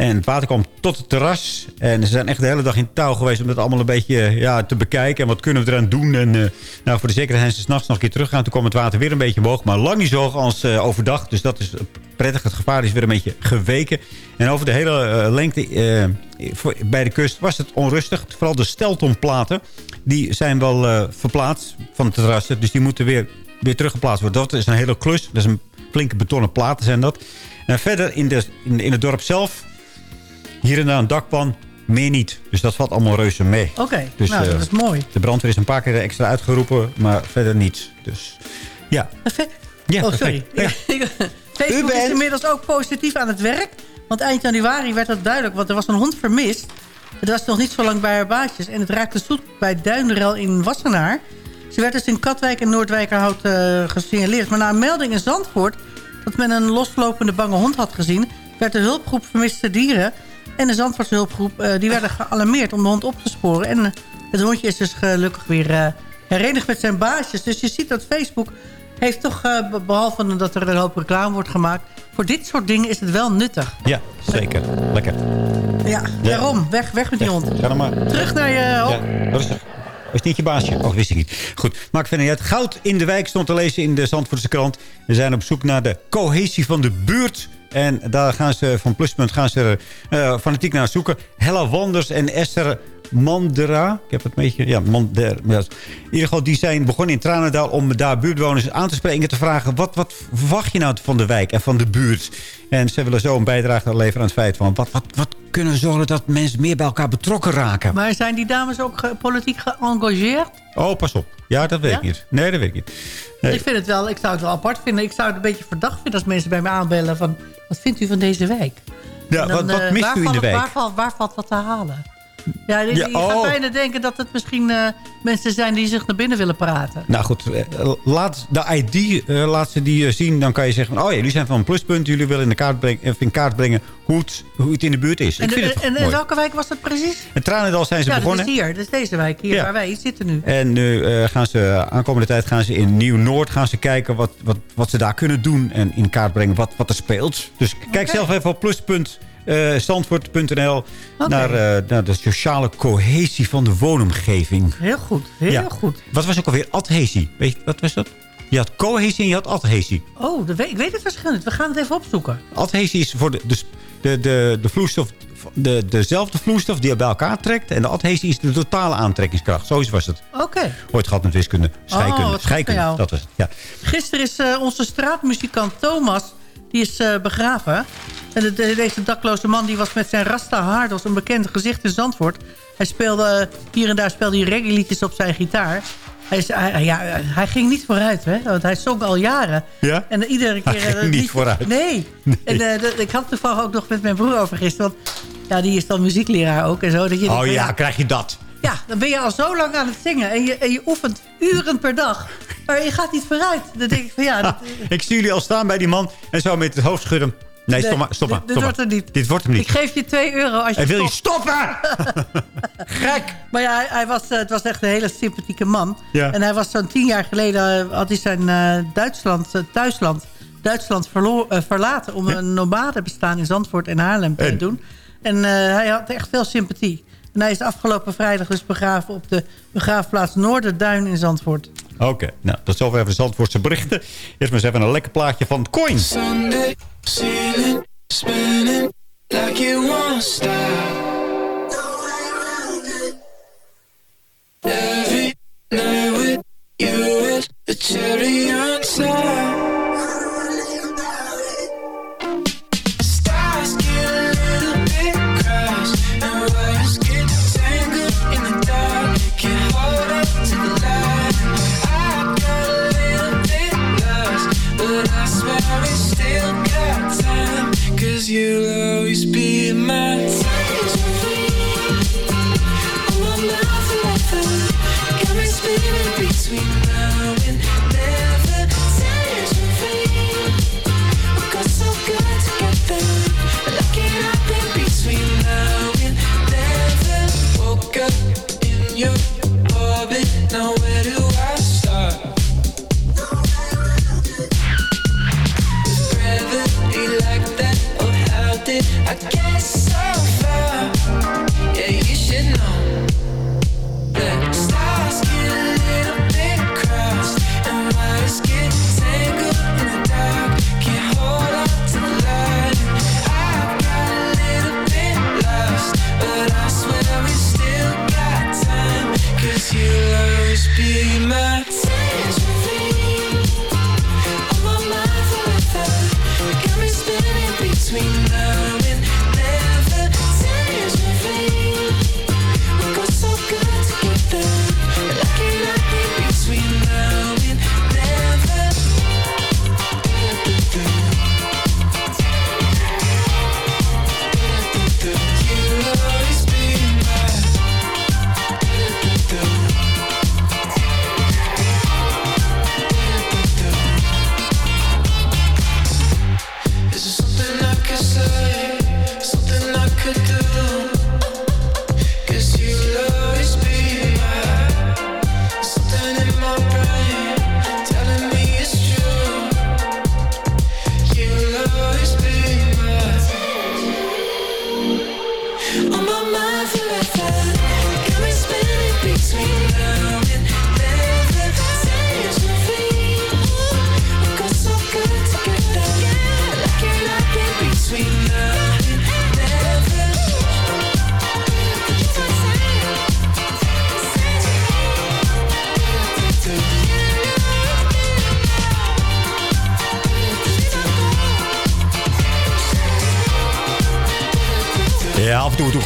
En het water kwam tot het terras. En ze zijn echt de hele dag in touw geweest om dat allemaal een beetje ja, te bekijken. En wat kunnen we eraan doen? En eh, nou, voor de zekerheid zijn ze s'nachts nog een keer teruggegaan. Toen kwam het water weer een beetje omhoog. Maar lang niet zo hoog als eh, overdag. Dus dat is prettig. Het gevaar is weer een beetje geweken. En over de hele eh, lengte bij de kust was het onrustig. Vooral de steltonplaten. Die zijn wel verplaatst van het terrassen. Dus die moeten weer, weer teruggeplaatst worden. Dat is een hele klus. Dat is een flinke betonnen platen zijn dat. En verder in, de, in het dorp zelf hier en daar een dakpan, meer niet. Dus dat valt allemaal reuze mee. Oké, Dus, nou, dat eh, is mooi. De brandweer is een paar keer extra uitgeroepen, maar verder niets. Dus ja. Ja, oh, sorry. perfect. Facebook is inmiddels ook positief aan het werk. Want eind januari werd dat duidelijk, want er was een hond vermist. Het was nog niet zo lang bij haar baasjes. En het raakte zoet bij Duinderel in Wassenaar. Ze werd dus in Katwijk en Noordwijkerhout eh gesignaleerd. Maar na een melding in Zandvoort... dat men een loslopende bange hond had gezien... werd de hulpgroep Vermiste Dieren... en de Zandvoortse hulpgroep... eh, die werden gealarmeerd om de hond op te sporen. En eh, het hondje is dus gelukkig weer eh, herenigd met zijn baasjes. Dus je ziet dat Facebook heeft toch, eh, be- behalve dat er een hoop reclame wordt gemaakt... voor dit soort dingen is het wel nuttig. Ja, zeker. Lekker. Ja, daarom. Weg, weg met die hond. Ga dan maar. Terug naar je hond. Ja, rustig. Was niet je baasje? Oh, wist ik niet. Goed, maakt verder niet uit. Goud in de wijk stond te lezen in de Zandvoortse krant. We zijn op zoek naar de cohesie van de buurt. En daar gaan ze van Pluspunt gaan ze er eh, fanatiek naar zoeken. Hella Wanders en Esther Mandera. Ik heb het een beetje... Ja, Mander, ja. In ieder geval, die zijn begonnen in Tranendaal... om daar buurtbewoners aan te spreken en te vragen... Wat, wat verwacht je nou van de wijk en van de buurt? En ze willen zo een bijdrage leveren aan het feit van... wat, wat, wat kunnen we zorgen dat mensen meer bij elkaar betrokken raken? Maar zijn die dames ook ge- politiek geëngageerd? Oh, pas op. Ja, dat weet Ja? ik niet. Nee, dat weet ik niet. Nee. Ik, vind het wel, ik zou het wel apart vinden. Ik zou het een beetje verdacht vinden als mensen bij me aanbellen van... wat vindt u van deze wijk? Ja, dan, wat, wat eh, mist u in de wijk? Waar waar valt wat te halen? Ja, je, Ja, je oh. gaat bijna denken dat het misschien eh, mensen zijn die zich naar binnen willen praten. Nou goed, eh, laat de ID eh, laat ze die zien. Dan kan je zeggen, van, oh ja, jullie zijn van een pluspunt. Jullie willen in, de kaart brengen, in kaart brengen hoe het, hoe het in de buurt is. En, ik vind de- het en, en welke wijk was dat precies? In Tranendal zijn ze ja, begonnen. dat is hier. Dat is deze wijk, hier Ja. waar wij zitten nu. En nu gaan ze aankomende tijd gaan ze in Nieuw-Noord gaan ze kijken wat, wat, wat ze daar kunnen doen. En in kaart brengen wat, wat er speelt. Dus kijk zelf even op pluspunt. Eh Zandvoort.nl naar, eh, naar de sociale cohesie van de woonomgeving. Heel goed, heel Ja. goed. Wat was ook alweer adhesie? Weet je, wat was dat? Je had cohesie en je had adhesie. Oh, ik weet het verschil niet. We gaan het even opzoeken. Adhesie is voor de, de, de, de, de vloeistof, de, dezelfde vloeistof die je bij elkaar trekt. En de adhesie is de totale aantrekkingskracht. Zoiets was het. Oké. Ooit gehad met wiskunde. Scheikunde. goed scheikunde. jou. Dat was het. Ja. Gisteren is eh, onze straatmuzikant Thomas die is eh, begraven. En de- de- deze dakloze man die was met zijn rasta haar... als een bekend gezicht in Zandvoort. Hij speelde, eh, hier en daar speelde hij reggae liedjes op zijn gitaar. Hij, is, hij, ja, hij ging niet vooruit, hè? want hij zong al jaren. Ja? En iedere Hij keer... ging eh, niet vooruit. Nee. En eh, de- ik had toevallig ook nog met mijn broer over gisteren. Want ja, die is dan muziekleraar ook en zo. Dat je denkt Oh ja, krijg je dat. Ja, dan ben je al zo lang aan het zingen. En je, en je oefent uren per dag. Maar je gaat niet vooruit. Dan denk ik van ja... dat- Ik zie jullie al staan bij die man. En zo met het hoofd schudden. Nee, stop maar. Stop maar. dit- wordt er niet. Dit wordt hem niet. Ik geef je 2 euro als je En wil je stoppen? Gek! Maar ja, hij, hij was, eh, het was echt een hele sympathieke man. Ja. En hij was zo'n tien jaar geleden... eh, had hij zijn eh, Duitsland, thuisland, Duitsland verlaten... om een nomadenbestaan in Zandvoort en Haarlem te En? doen. En hij had echt veel sympathie. En hij is afgelopen vrijdag dus begraven... op de begraafplaats Noorderduin in Zandvoort. Oké, nou, tot zover even Zandvoortse berichten. Eerst maar eens even een lekker plaatje van Coin. Sunday, ceiling, spinning like it won't stop. Every night with you is the cherry on top.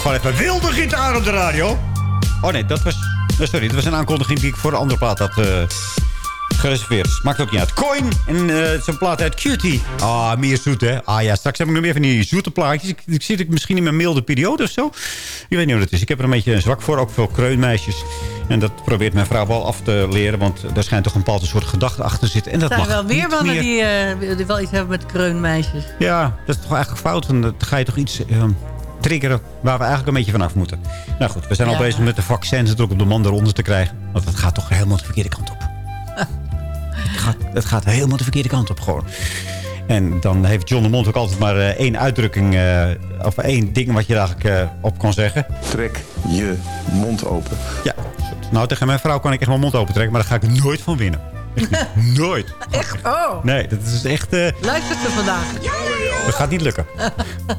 Gewoon even wilde gitaar op de radio. Oh nee, dat was... eh, Sorry, dat was een aankondiging die ik voor de andere plaat had eh, gereserveerd. Maakt ook niet uit. Coin en eh zijn plaat uit Cutie. Ah, meer zoet, hè? Ah ja, straks heb ik nog meer van die zoete plaatjes. Ik, ik zit ik misschien in mijn milde periode of zo. Ik weet niet wat het is. Ik heb er een beetje een zwak voor. Ook veel kreunmeisjes. En dat probeert mijn vrouw wel af te leren. Want daar schijnt toch een bepaalde soort gedachte achter te zitten. En dat Er zijn mag wel meer mannen die, die wel iets hebben met kreunmeisjes. Ja, dat is toch eigenlijk fout. En dan ga je toch iets ehm, triggeren waar we eigenlijk een beetje vanaf moeten. Nou goed, we zijn al Ja. bezig met de vaccins natuurlijk op de man eronder te krijgen. Want dat gaat toch helemaal de verkeerde kant op. het, gaat, het gaat helemaal de verkeerde kant op gewoon. En dan heeft John de Mond ook altijd maar eh, één uitdrukking... eh, of één ding wat je er eigenlijk eh, op kan zeggen. Trek je mond open. Ja. Nou, tegen mijn vrouw kan ik echt mijn mond open trekken... maar daar ga ik nooit van winnen. Echt nooit. Echt? Oh. Nee, dat is echt... eh, Luistert ze vandaag? dat gaat niet lukken.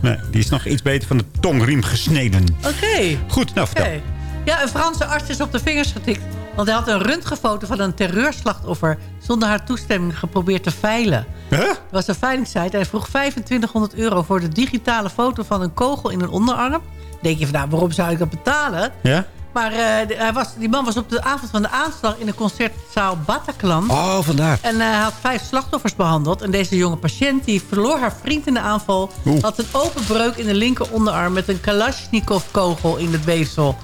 Nee, die is nog iets beter van de tongriem gesneden. Oké. Goed, nou vertel. Ja, een Franse arts is op de vingers getikt. Want hij had een röntgenfoto van een terreurslachtoffer... zonder haar toestemming geprobeerd te veilen. Huh? Was een veilingsite. Hij vroeg 2500 euro voor de digitale foto van een kogel in een onderarm. Dan denk je van, nou, waarom zou ik dat betalen? Ja? Maar eh, hij was, die man was op de avond van de aanslag in de concertzaal Bataclan. Oh, vandaar. En eh, hij had vijf slachtoffers behandeld. En deze jonge patiënt die verloor haar vriend in de aanval. Oeh. Had een open breuk in de linker onderarm met een Kalashnikov-kogel in het weefsel.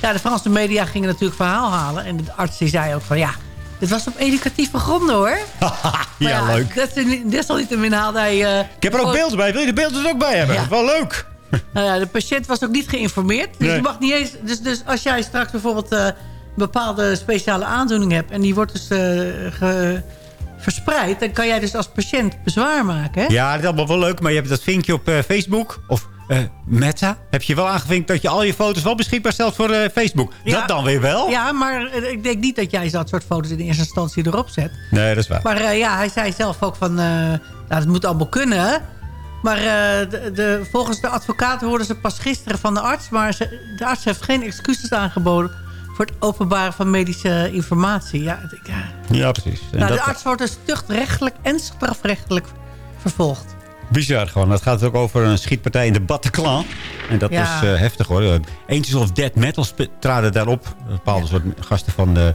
Ja, de Franse media gingen natuurlijk verhaal halen. En de arts die zei ook van ja, dit was op educatieve gronden hoor. ja, Maar leuk. Desalniettemin haalde hij... eh, Ik heb er ook beelden bij. Wil je de beelden er ook bij hebben? Ja. Wel leuk. nou ja, de patiënt was ook niet geïnformeerd. Dus, Nee. je mag niet eens, dus, dus als jij straks bijvoorbeeld eh, een bepaalde speciale aandoening hebt... en die wordt dus eh, ge- verspreid... dan kan jij dus als patiënt bezwaar maken. Hè? Ja, dat is allemaal wel leuk. Maar je hebt dat vinkje op eh, Facebook. Of eh, Meta. Heb je wel aangevinkt dat je al je foto's wel beschikbaar stelt voor eh, Facebook. Ja. Dat dan weer wel? Ja, maar eh, ik denk niet dat jij dat soort foto's in eerste instantie erop zet. Nee, dat is waar. Maar eh, ja, hij zei zelf ook van... eh nou, het moet allemaal kunnen. Maar eh, de, de, volgens de advocaat hoorden ze pas gisteren van de arts... maar ze, de arts heeft geen excuses aangeboden... voor het openbaren van medische informatie. Ja, ja. Ja, precies. En Nou, dat, de arts wordt dus tuchtrechtelijk en strafrechtelijk vervolgd. Bizar gewoon. Het gaat ook over een schietpartij in de Bataclan. En dat Ja. is eh, heftig hoor. Eh, Angels of Dead Metal traden daarop. Een bepaalde soort gasten van de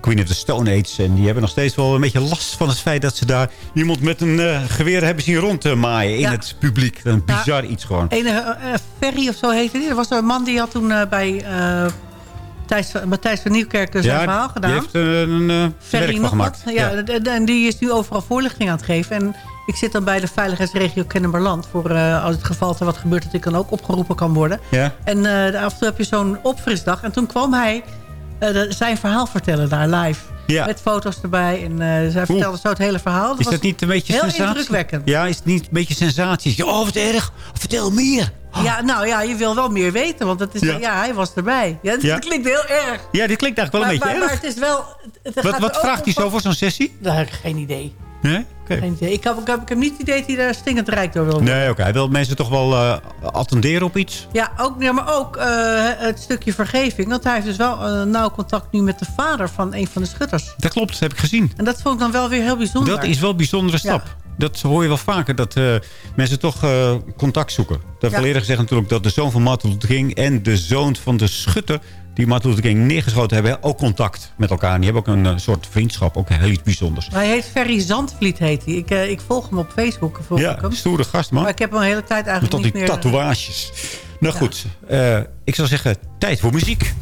Queen of the Stone Age. En die hebben nog steeds wel een beetje last van het feit dat ze daar iemand met een eh, geweer hebben zien rondmaaien in Ja. het publiek. Een bizar iets gewoon. Ene eh, Ferry of zo heette die. Er was een man die had toen eh, bij eh, Thijs, Matthijs van Nieuwkerk zijn verhaal gedaan. die heeft een eh, Ferry nog gemaakt. wat. Ja, En, die is nu overal voorlichting aan het geven. En ik zit dan bij de veiligheidsregio Kennemerland. Voor eh, als het geval er wat gebeurt, dat ik dan ook opgeroepen kan worden. Ja. En eh, af en toe heb je zo'n opfrisdag. En toen kwam hij eh, zijn verhaal vertellen daar live. Ja. Met foto's erbij. En eh, zij vertelde zo het hele verhaal. Is was dat niet een beetje heel sensatie? indrukwekkend. Ja, is het niet een beetje sensatie? Oh, wat erg. Vertel meer. Ja, nou ja, je wil wel meer weten. Want het is, Ja. ja. hij was erbij. Ja, dat Ja. klinkt heel erg. Ja, dit klinkt eigenlijk wel maar, een beetje maar, maar erg. het is wel... Het, Wat, wat vraagt hij zo voor zo'n sessie? Daar heb ik geen idee. Nee? Oké. Geen idee. Ik, heb, ik, heb, ik heb niet het idee dat hij daar stinkend rijk door wil worden. Nee, oké. Hij wil mensen toch wel eh, attenderen op iets? Ja, ook, ja, maar ook eh, het stukje vergeving. Want hij heeft dus wel eh, nauw contact nu met de vader van een van de schutters. Dat klopt, dat heb ik gezien. En dat vond ik dan wel weer heel bijzonder. Dat is wel een bijzondere stap. Dat hoor je wel vaker, dat mensen toch contact zoeken. Dat heeft Ja. eerder gezegd natuurlijk dat de zoon van Martin Luther King... en de zoon van de schutter die Martin Luther King neergeschoten hebben... ook contact met elkaar. En die hebben ook een eh, soort vriendschap, ook heel iets bijzonders. Hij heet Ferry Zandvliet, heet hij. Ik, eh, ik volg hem op Facebook. Volg ik Ja, hem. stoere gast, man. Maar ik heb hem een hele tijd eigenlijk al niet die meer... tatoeages. Nou goed, eh, ik zou zeggen, tijd voor muziek.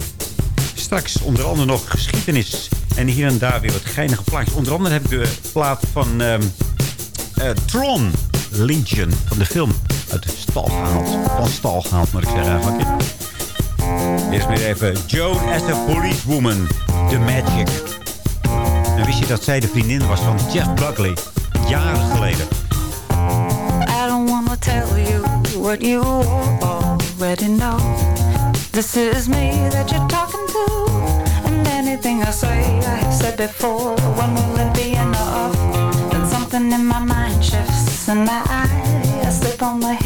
Straks onder andere nog geschiedenis. En hier en daar weer wat geinige plaatjes. Onder andere heb ik de plaat van ehm, eh, Tron Legion van de film uit de stal gehaald. Van stal gehaald, moet ik zeggen eigenlijk. Eerst weer even Joan as a Policewoman, The Magic. En wist je dat zij de vriendin was van Jeff Buckley? Jaren geleden. I don't wanna tell you what you already know. This is me that you're talking to. And anything I say, I have said before. When will it be enough? Something in my mind shifts and slip on my.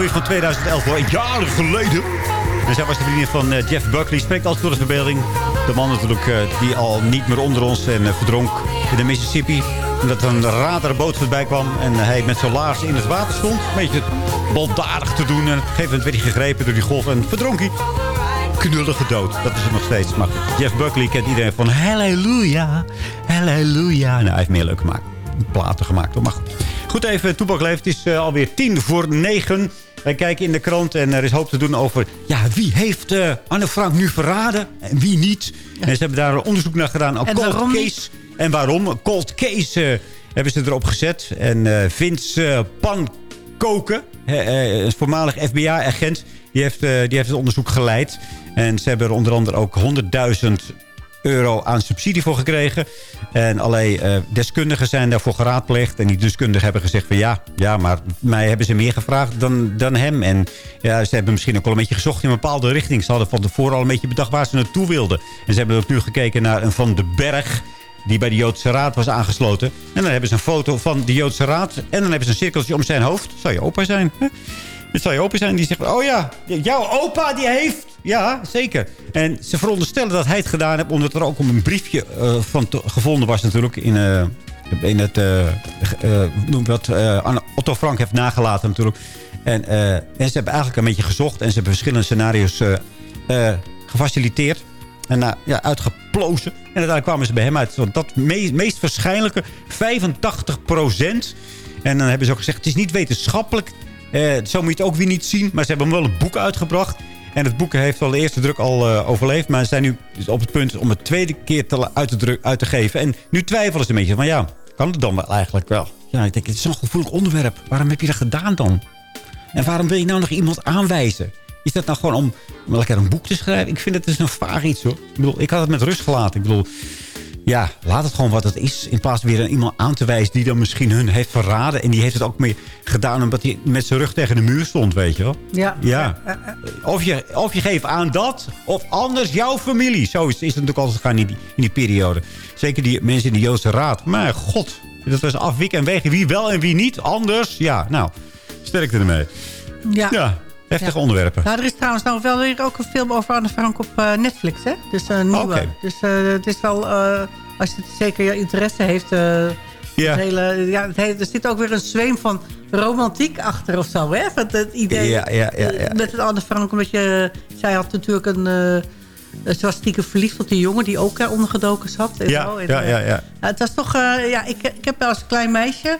Alweer van 2011 hoor. Jaren geleden. En zij was de vriendin van eh, Jeff Buckley. Spreekt altijd door de verbeelding. De man natuurlijk eh, die al niet meer onder ons en eh, verdronk in de Mississippi. Omdat een radarboot voorbij kwam. En hij met zijn laars in het water stond. Een beetje baldadig te doen. En op een gegeven moment werd hij gegrepen door die golf. En verdronk hij. Knullige dood. Dat is nog steeds. Maar Jeff Buckley kent iedereen van Halleluja. Halleluja. Nou, hij heeft meer leuke platen gemaakt. hoor. Maar goed. Goed even, Toepak leeft. Het is alweer tien voor negen. Wij kijken in de krant en er is hoop te doen over... ja, wie heeft eh, Anne Frank nu verraden en wie niet. En ze hebben daar een onderzoek naar gedaan. Een En cold waarom case. En waarom? Cold case eh, hebben ze erop gezet. En eh Vince Pankoken, een voormalig FBI-agent... Die heeft, die heeft het onderzoek geleid. En ze hebben er onder andere ook 100.000 euro aan subsidie voor gekregen. En allerlei eh, deskundigen zijn daarvoor geraadpleegd. En die deskundigen hebben gezegd van ja, ja maar mij hebben ze meer gevraagd dan, dan hem. En ja, ze hebben misschien ook wel een beetje gezocht in een bepaalde richting. Ze hadden van tevoren al een beetje bedacht waar ze naartoe wilden. En ze hebben ook nu gekeken naar een Van den Berg die bij de Joodse Raad was aangesloten. En dan hebben ze een foto van de Joodse Raad. En dan hebben ze een cirkeltje om zijn hoofd. Zou je opa zijn? Het zou je opa zijn die zegt... Oh ja, jouw opa die heeft... Ja, zeker. En ze veronderstellen dat hij het gedaan heeft... omdat er ook een briefje eh, van gevonden was natuurlijk... in, eh, in het... eh, noem wat Anne- Otto Frank heeft nagelaten natuurlijk. En, en ze hebben eigenlijk een beetje gezocht... en ze hebben verschillende scenario's gefaciliteerd. En nou, ja, uitgeplozen. En uiteindelijk kwamen ze bij hem uit. Want dat me- meest waarschijnlijke 85 procent. En dan hebben ze ook gezegd, het is niet wetenschappelijk. Zo moet je het ook weer niet zien. Maar ze hebben wel een boek uitgebracht. En het boek heeft wel de eerste druk al eh, overleefd. Maar ze zijn nu dus op het punt om het tweede keer te, uit, te druk, uit te geven. En nu twijfelen ze een beetje van ja, kan het dan wel eigenlijk wel? Ja, ik denk, het is zo'n gevoelig onderwerp. Waarom heb je dat gedaan dan? En waarom wil je nou nog iemand aanwijzen? Is dat nou gewoon om, om lekker een boek te schrijven? Ik vind het dus een vaag iets hoor. Ik bedoel, ik had het met rust gelaten. Ik bedoel, ja, laat het gewoon wat het is. In plaats van weer een iemand aan te wijzen die dan misschien hun heeft verraden. En die heeft het ook meer gedaan omdat hij met zijn rug tegen de muur stond, weet je wel. Ja. Ja. Of je, of je geeft aan dat, of anders jouw familie. Zo is, is het natuurlijk altijd gegaan in die, in die periode. Zeker die mensen in de Joodse Raad. Maar god, dat was afwikken en wegen. Wie wel en wie niet. Anders, ja, nou, sterkte ermee. Ja. Ja, heftige Ja. onderwerpen. Nou, er is trouwens nou wel weer ook een film over Anne Frank op eh, Netflix, hè? Dus een nieuwe. Oké. Dus eh, het is wel, eh, als het zeker je interesse heeft... eh, Ja. het hele, ja, het er zit ook weer een zweem van romantiek achter of zo, hè? Van het idee Ja, ja, ja, ja. eh, met het Anne Frank, omdat je... Zij had natuurlijk een... eh, eh, ze was stiekem verliefd op die jongen die ook ondergedoken zat. En Ja, zo. En, ja, eh, ja, ja. het was toch... eh, ja, ik, ik heb als klein meisje...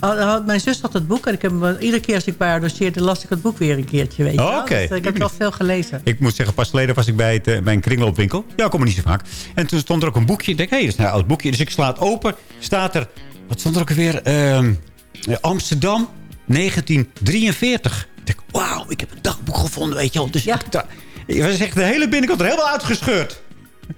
had- had- mijn zus had het boek en ik heb, hem- iedere keer als ik bij haar doseerde... las ik het boek weer een keertje, weet je Oh. Dus, eh, ik heb wel veel gelezen. Ik moet zeggen, pas geleden was ik bij, het, eh, bij een kringloopwinkel. Ja, ik kom er niet zo vaak. En toen stond er ook een boekje. Ik denk, hé, hey, dat is een oud boekje. Dus ik sla het open. Staat er, wat stond er ook weer? Ehm, eh, Amsterdam, 1943. Ik denk, wauw, ik heb een dagboek gevonden, weet je wel. Dus ik was echt de hele binnenkant er helemaal uitgescheurd.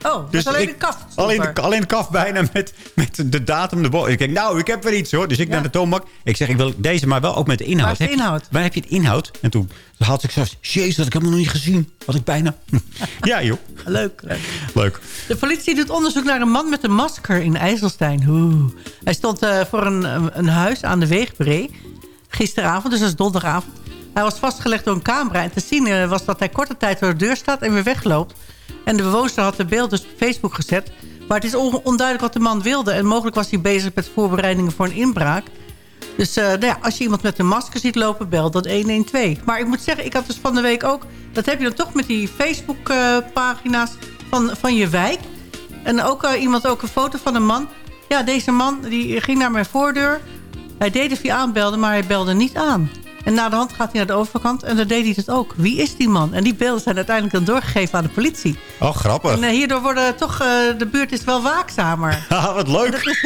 Oh, dus alleen de stond Alleen de, alleen de kaf bijna met, met de datum erboven. Ik denk, nou, ik heb weer iets hoor. Dus ik naar de toonbank. Ik zeg, ik wil deze, maar wel ook met de inhoud. Waar Heb je- inhoud? waar heb je het inhoud? En toen had ik zelfs, jezus, dat ik helemaal nog niet gezien. Had ik bijna. ja, joh. Leuk, leuk. Leuk. De politie doet onderzoek naar een man met een masker in IJsselstein. Oeh. Hij stond eh, voor een, een huis aan de Weegbree gisteravond, dus dat is donderdagavond. Hij was vastgelegd door een camera en te zien eh, was dat hij korte tijd voor de deur staat en weer wegloopt. En de bewoonster had de beeld dus op Facebook gezet. Maar het is on- onduidelijk wat de man wilde. En mogelijk was hij bezig met voorbereidingen voor een inbraak. Dus eh, nou ja, als je iemand met een masker ziet lopen, bel dan 112. Maar ik moet zeggen, ik had dus van de week ook... dat heb je dan toch met die Facebook-pagina's van, van je wijk. En ook eh, iemand, ook een foto van een man. Ja, deze man die ging naar mijn voordeur. Hij deed of hij aanbelde, maar hij belde niet aan. En na de hand gaat hij naar de overkant en dan deed hij het ook. Wie is die man? En die beelden zijn uiteindelijk dan doorgegeven aan de politie. Oh, grappig. En eh, hierdoor worden toch... eh, de buurt is wel waakzamer. Ah, wat leuk.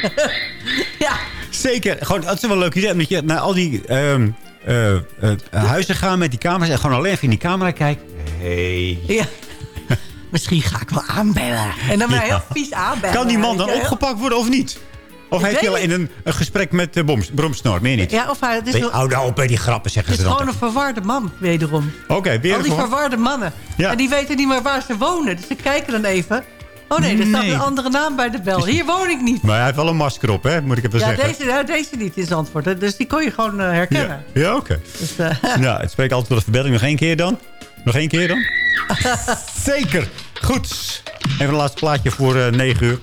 ja. Zeker. Gewoon, dat is wel een leuk idee. Dat je naar al die ehm, eh, huizen gaan met die camera's. En gewoon alleen even in die camera kijken. Hey. Ja. Misschien ga ik wel aanbellen. En dan maar heel vies aanbellen. Kan die man dan opgepakt worden of niet? Of heeft hij weet alleen een, een gesprek met de boms, Bromsnor? Meer niet? Ja, of hij... Het is, wel- hou nou op bij die grappen, zeggen het ze is dan. gewoon een verwarde man, wederom. Oké, weer Al die gewoon. verwarde mannen. Ja. En die weten niet meer waar ze wonen. Dus ze kijken dan even. Oh nee, er staat Nee. een andere naam bij de bel. Hier woon ik niet. Maar hij heeft wel een masker op, hè? Moet ik even Ja, zeggen. deze, ja, deze niet is antwoord. Dus die kon je gewoon eh, herkennen. Ja, ja oké. Dus, eh, Nou, het spreekt altijd de verbeelding. Nog één keer dan? Nog één keer dan? Zeker. Goed. Even een laatste plaatje voor eh 9 uur.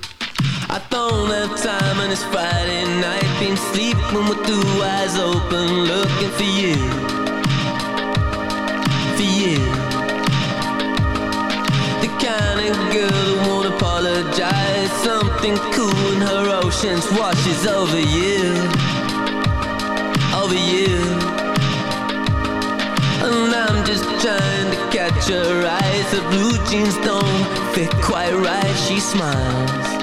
I don't have time and it's Friday night. Been sleeping with two eyes open, looking for you. For you. The kind of girl who won't apologize. Something cool in her oceans washes over you. Over you. And I'm just trying to catch her eyes. The blue jeans don't fit quite right. She smiles.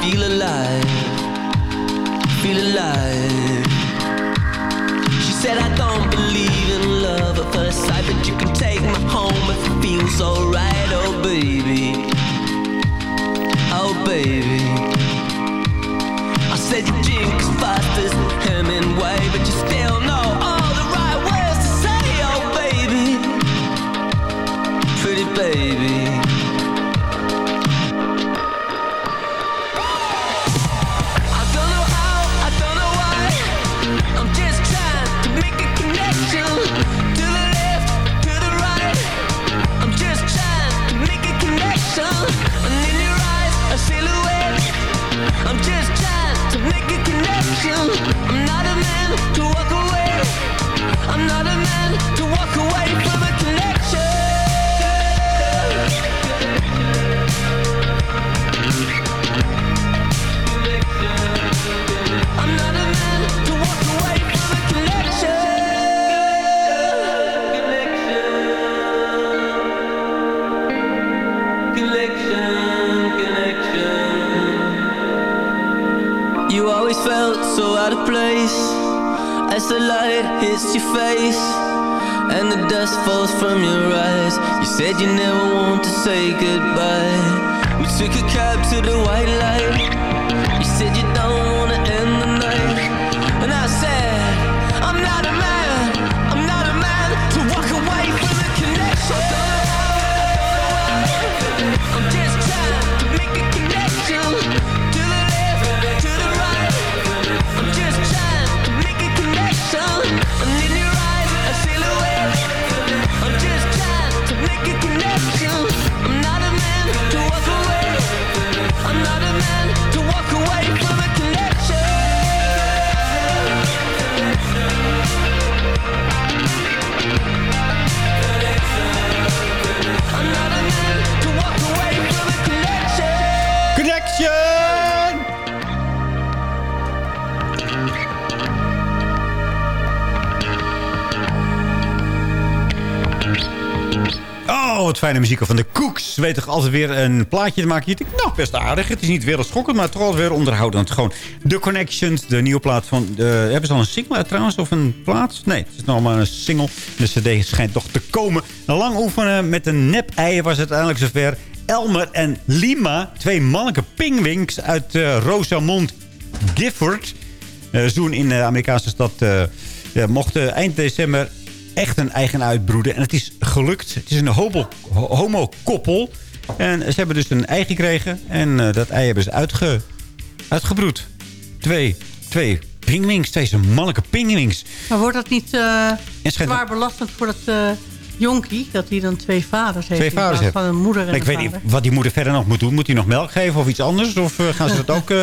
feel alive. Feel alive. She said I don't believe in love at first sight, but you can take me home if it feels alright. Oh baby, oh baby. I said you drink as fast as Fijne muziek van de Cooks. Weet toch altijd weer een plaatje te maken. Je denkt, nou, best aardig. Het is niet wereldschokkend, maar toch altijd weer onderhoudend. Gewoon The Connections, de nieuwe plaat van... De, hebben ze al een single trouwens, of een plaat? Nee, het is nog maar een single. De cd schijnt toch te komen. Lang oefenen met een nep-ei was het uiteindelijk zover. Elmer en Lima, twee mannelijke pingwings uit uh, Rosamond Gifford... Uh, zoen in de Amerikaanse stad... Ja, mochten eind december echt een eigen uitbroeden. En het is gelukt. Het is een homo, homo-koppel. En ze hebben dus een ei gekregen. En uh, dat ei hebben ze uitge, uitgebroed. Twee, twee pingwings. Twee mannelijke pingwings. Maar wordt dat niet uh, zwaar belastend voor dat uh, jonkie? Dat hij dan twee vaders heeft. Twee vaders heeft. Van een moeder en Ik weet niet wat die moeder verder nog moet doen. Moet hij nog melk geven of iets anders? Of gaan ze dat ook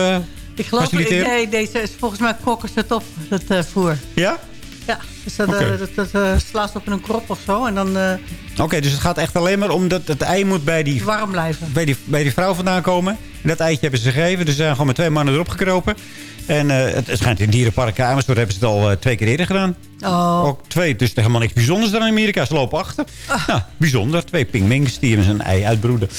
Ik geloof, nee, deze is volgens mij kokken ze het op, het voer. Ja? Ja, dus dat, okay. uh, dat, dat uh, slaat op in een krop of zo. En dan... Uh, Oké, okay, dus het gaat echt alleen maar om dat het ei moet bij die... Warm blijven. Bij die, bij die vrouw vandaan komen. En dat eitje hebben ze gegeven. Dus ze zijn gewoon met twee mannen erop gekropen. En het, het schijnt in dierenpark Amersfoort hebben ze het al twee keer eerder gedaan. Oh. Ook twee, dus helemaal niks bijzonders dan in Amerika. Ze lopen achter. Ah. Nou, bijzonder. Twee pingwings die hebben zijn ei uitbroeden.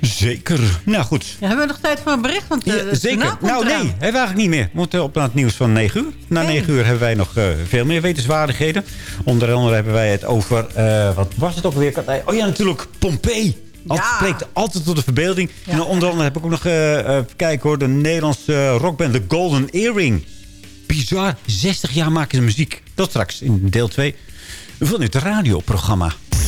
Zeker. Nou goed. Ja, hebben we nog tijd voor een bericht? Want, uh, ja, zeker. Nou nee, hebben we eigenlijk niet meer. We moeten op naar het nieuws van 9 uur. Na 9 uur hebben wij nog uh, veel meer wetenswaardigheden. Onder andere hebben wij het over... Uh, wat was het ook weer? Oh ja, natuurlijk Pompeii. Ja. spreekt altijd tot de verbeelding. Ja. En onder andere heb ik ook nog... kijken hoor, de Nederlandse rockband The Golden Earring. Bizar. 60 jaar maken ze muziek. Dat straks in deel 2 van het radioprogramma.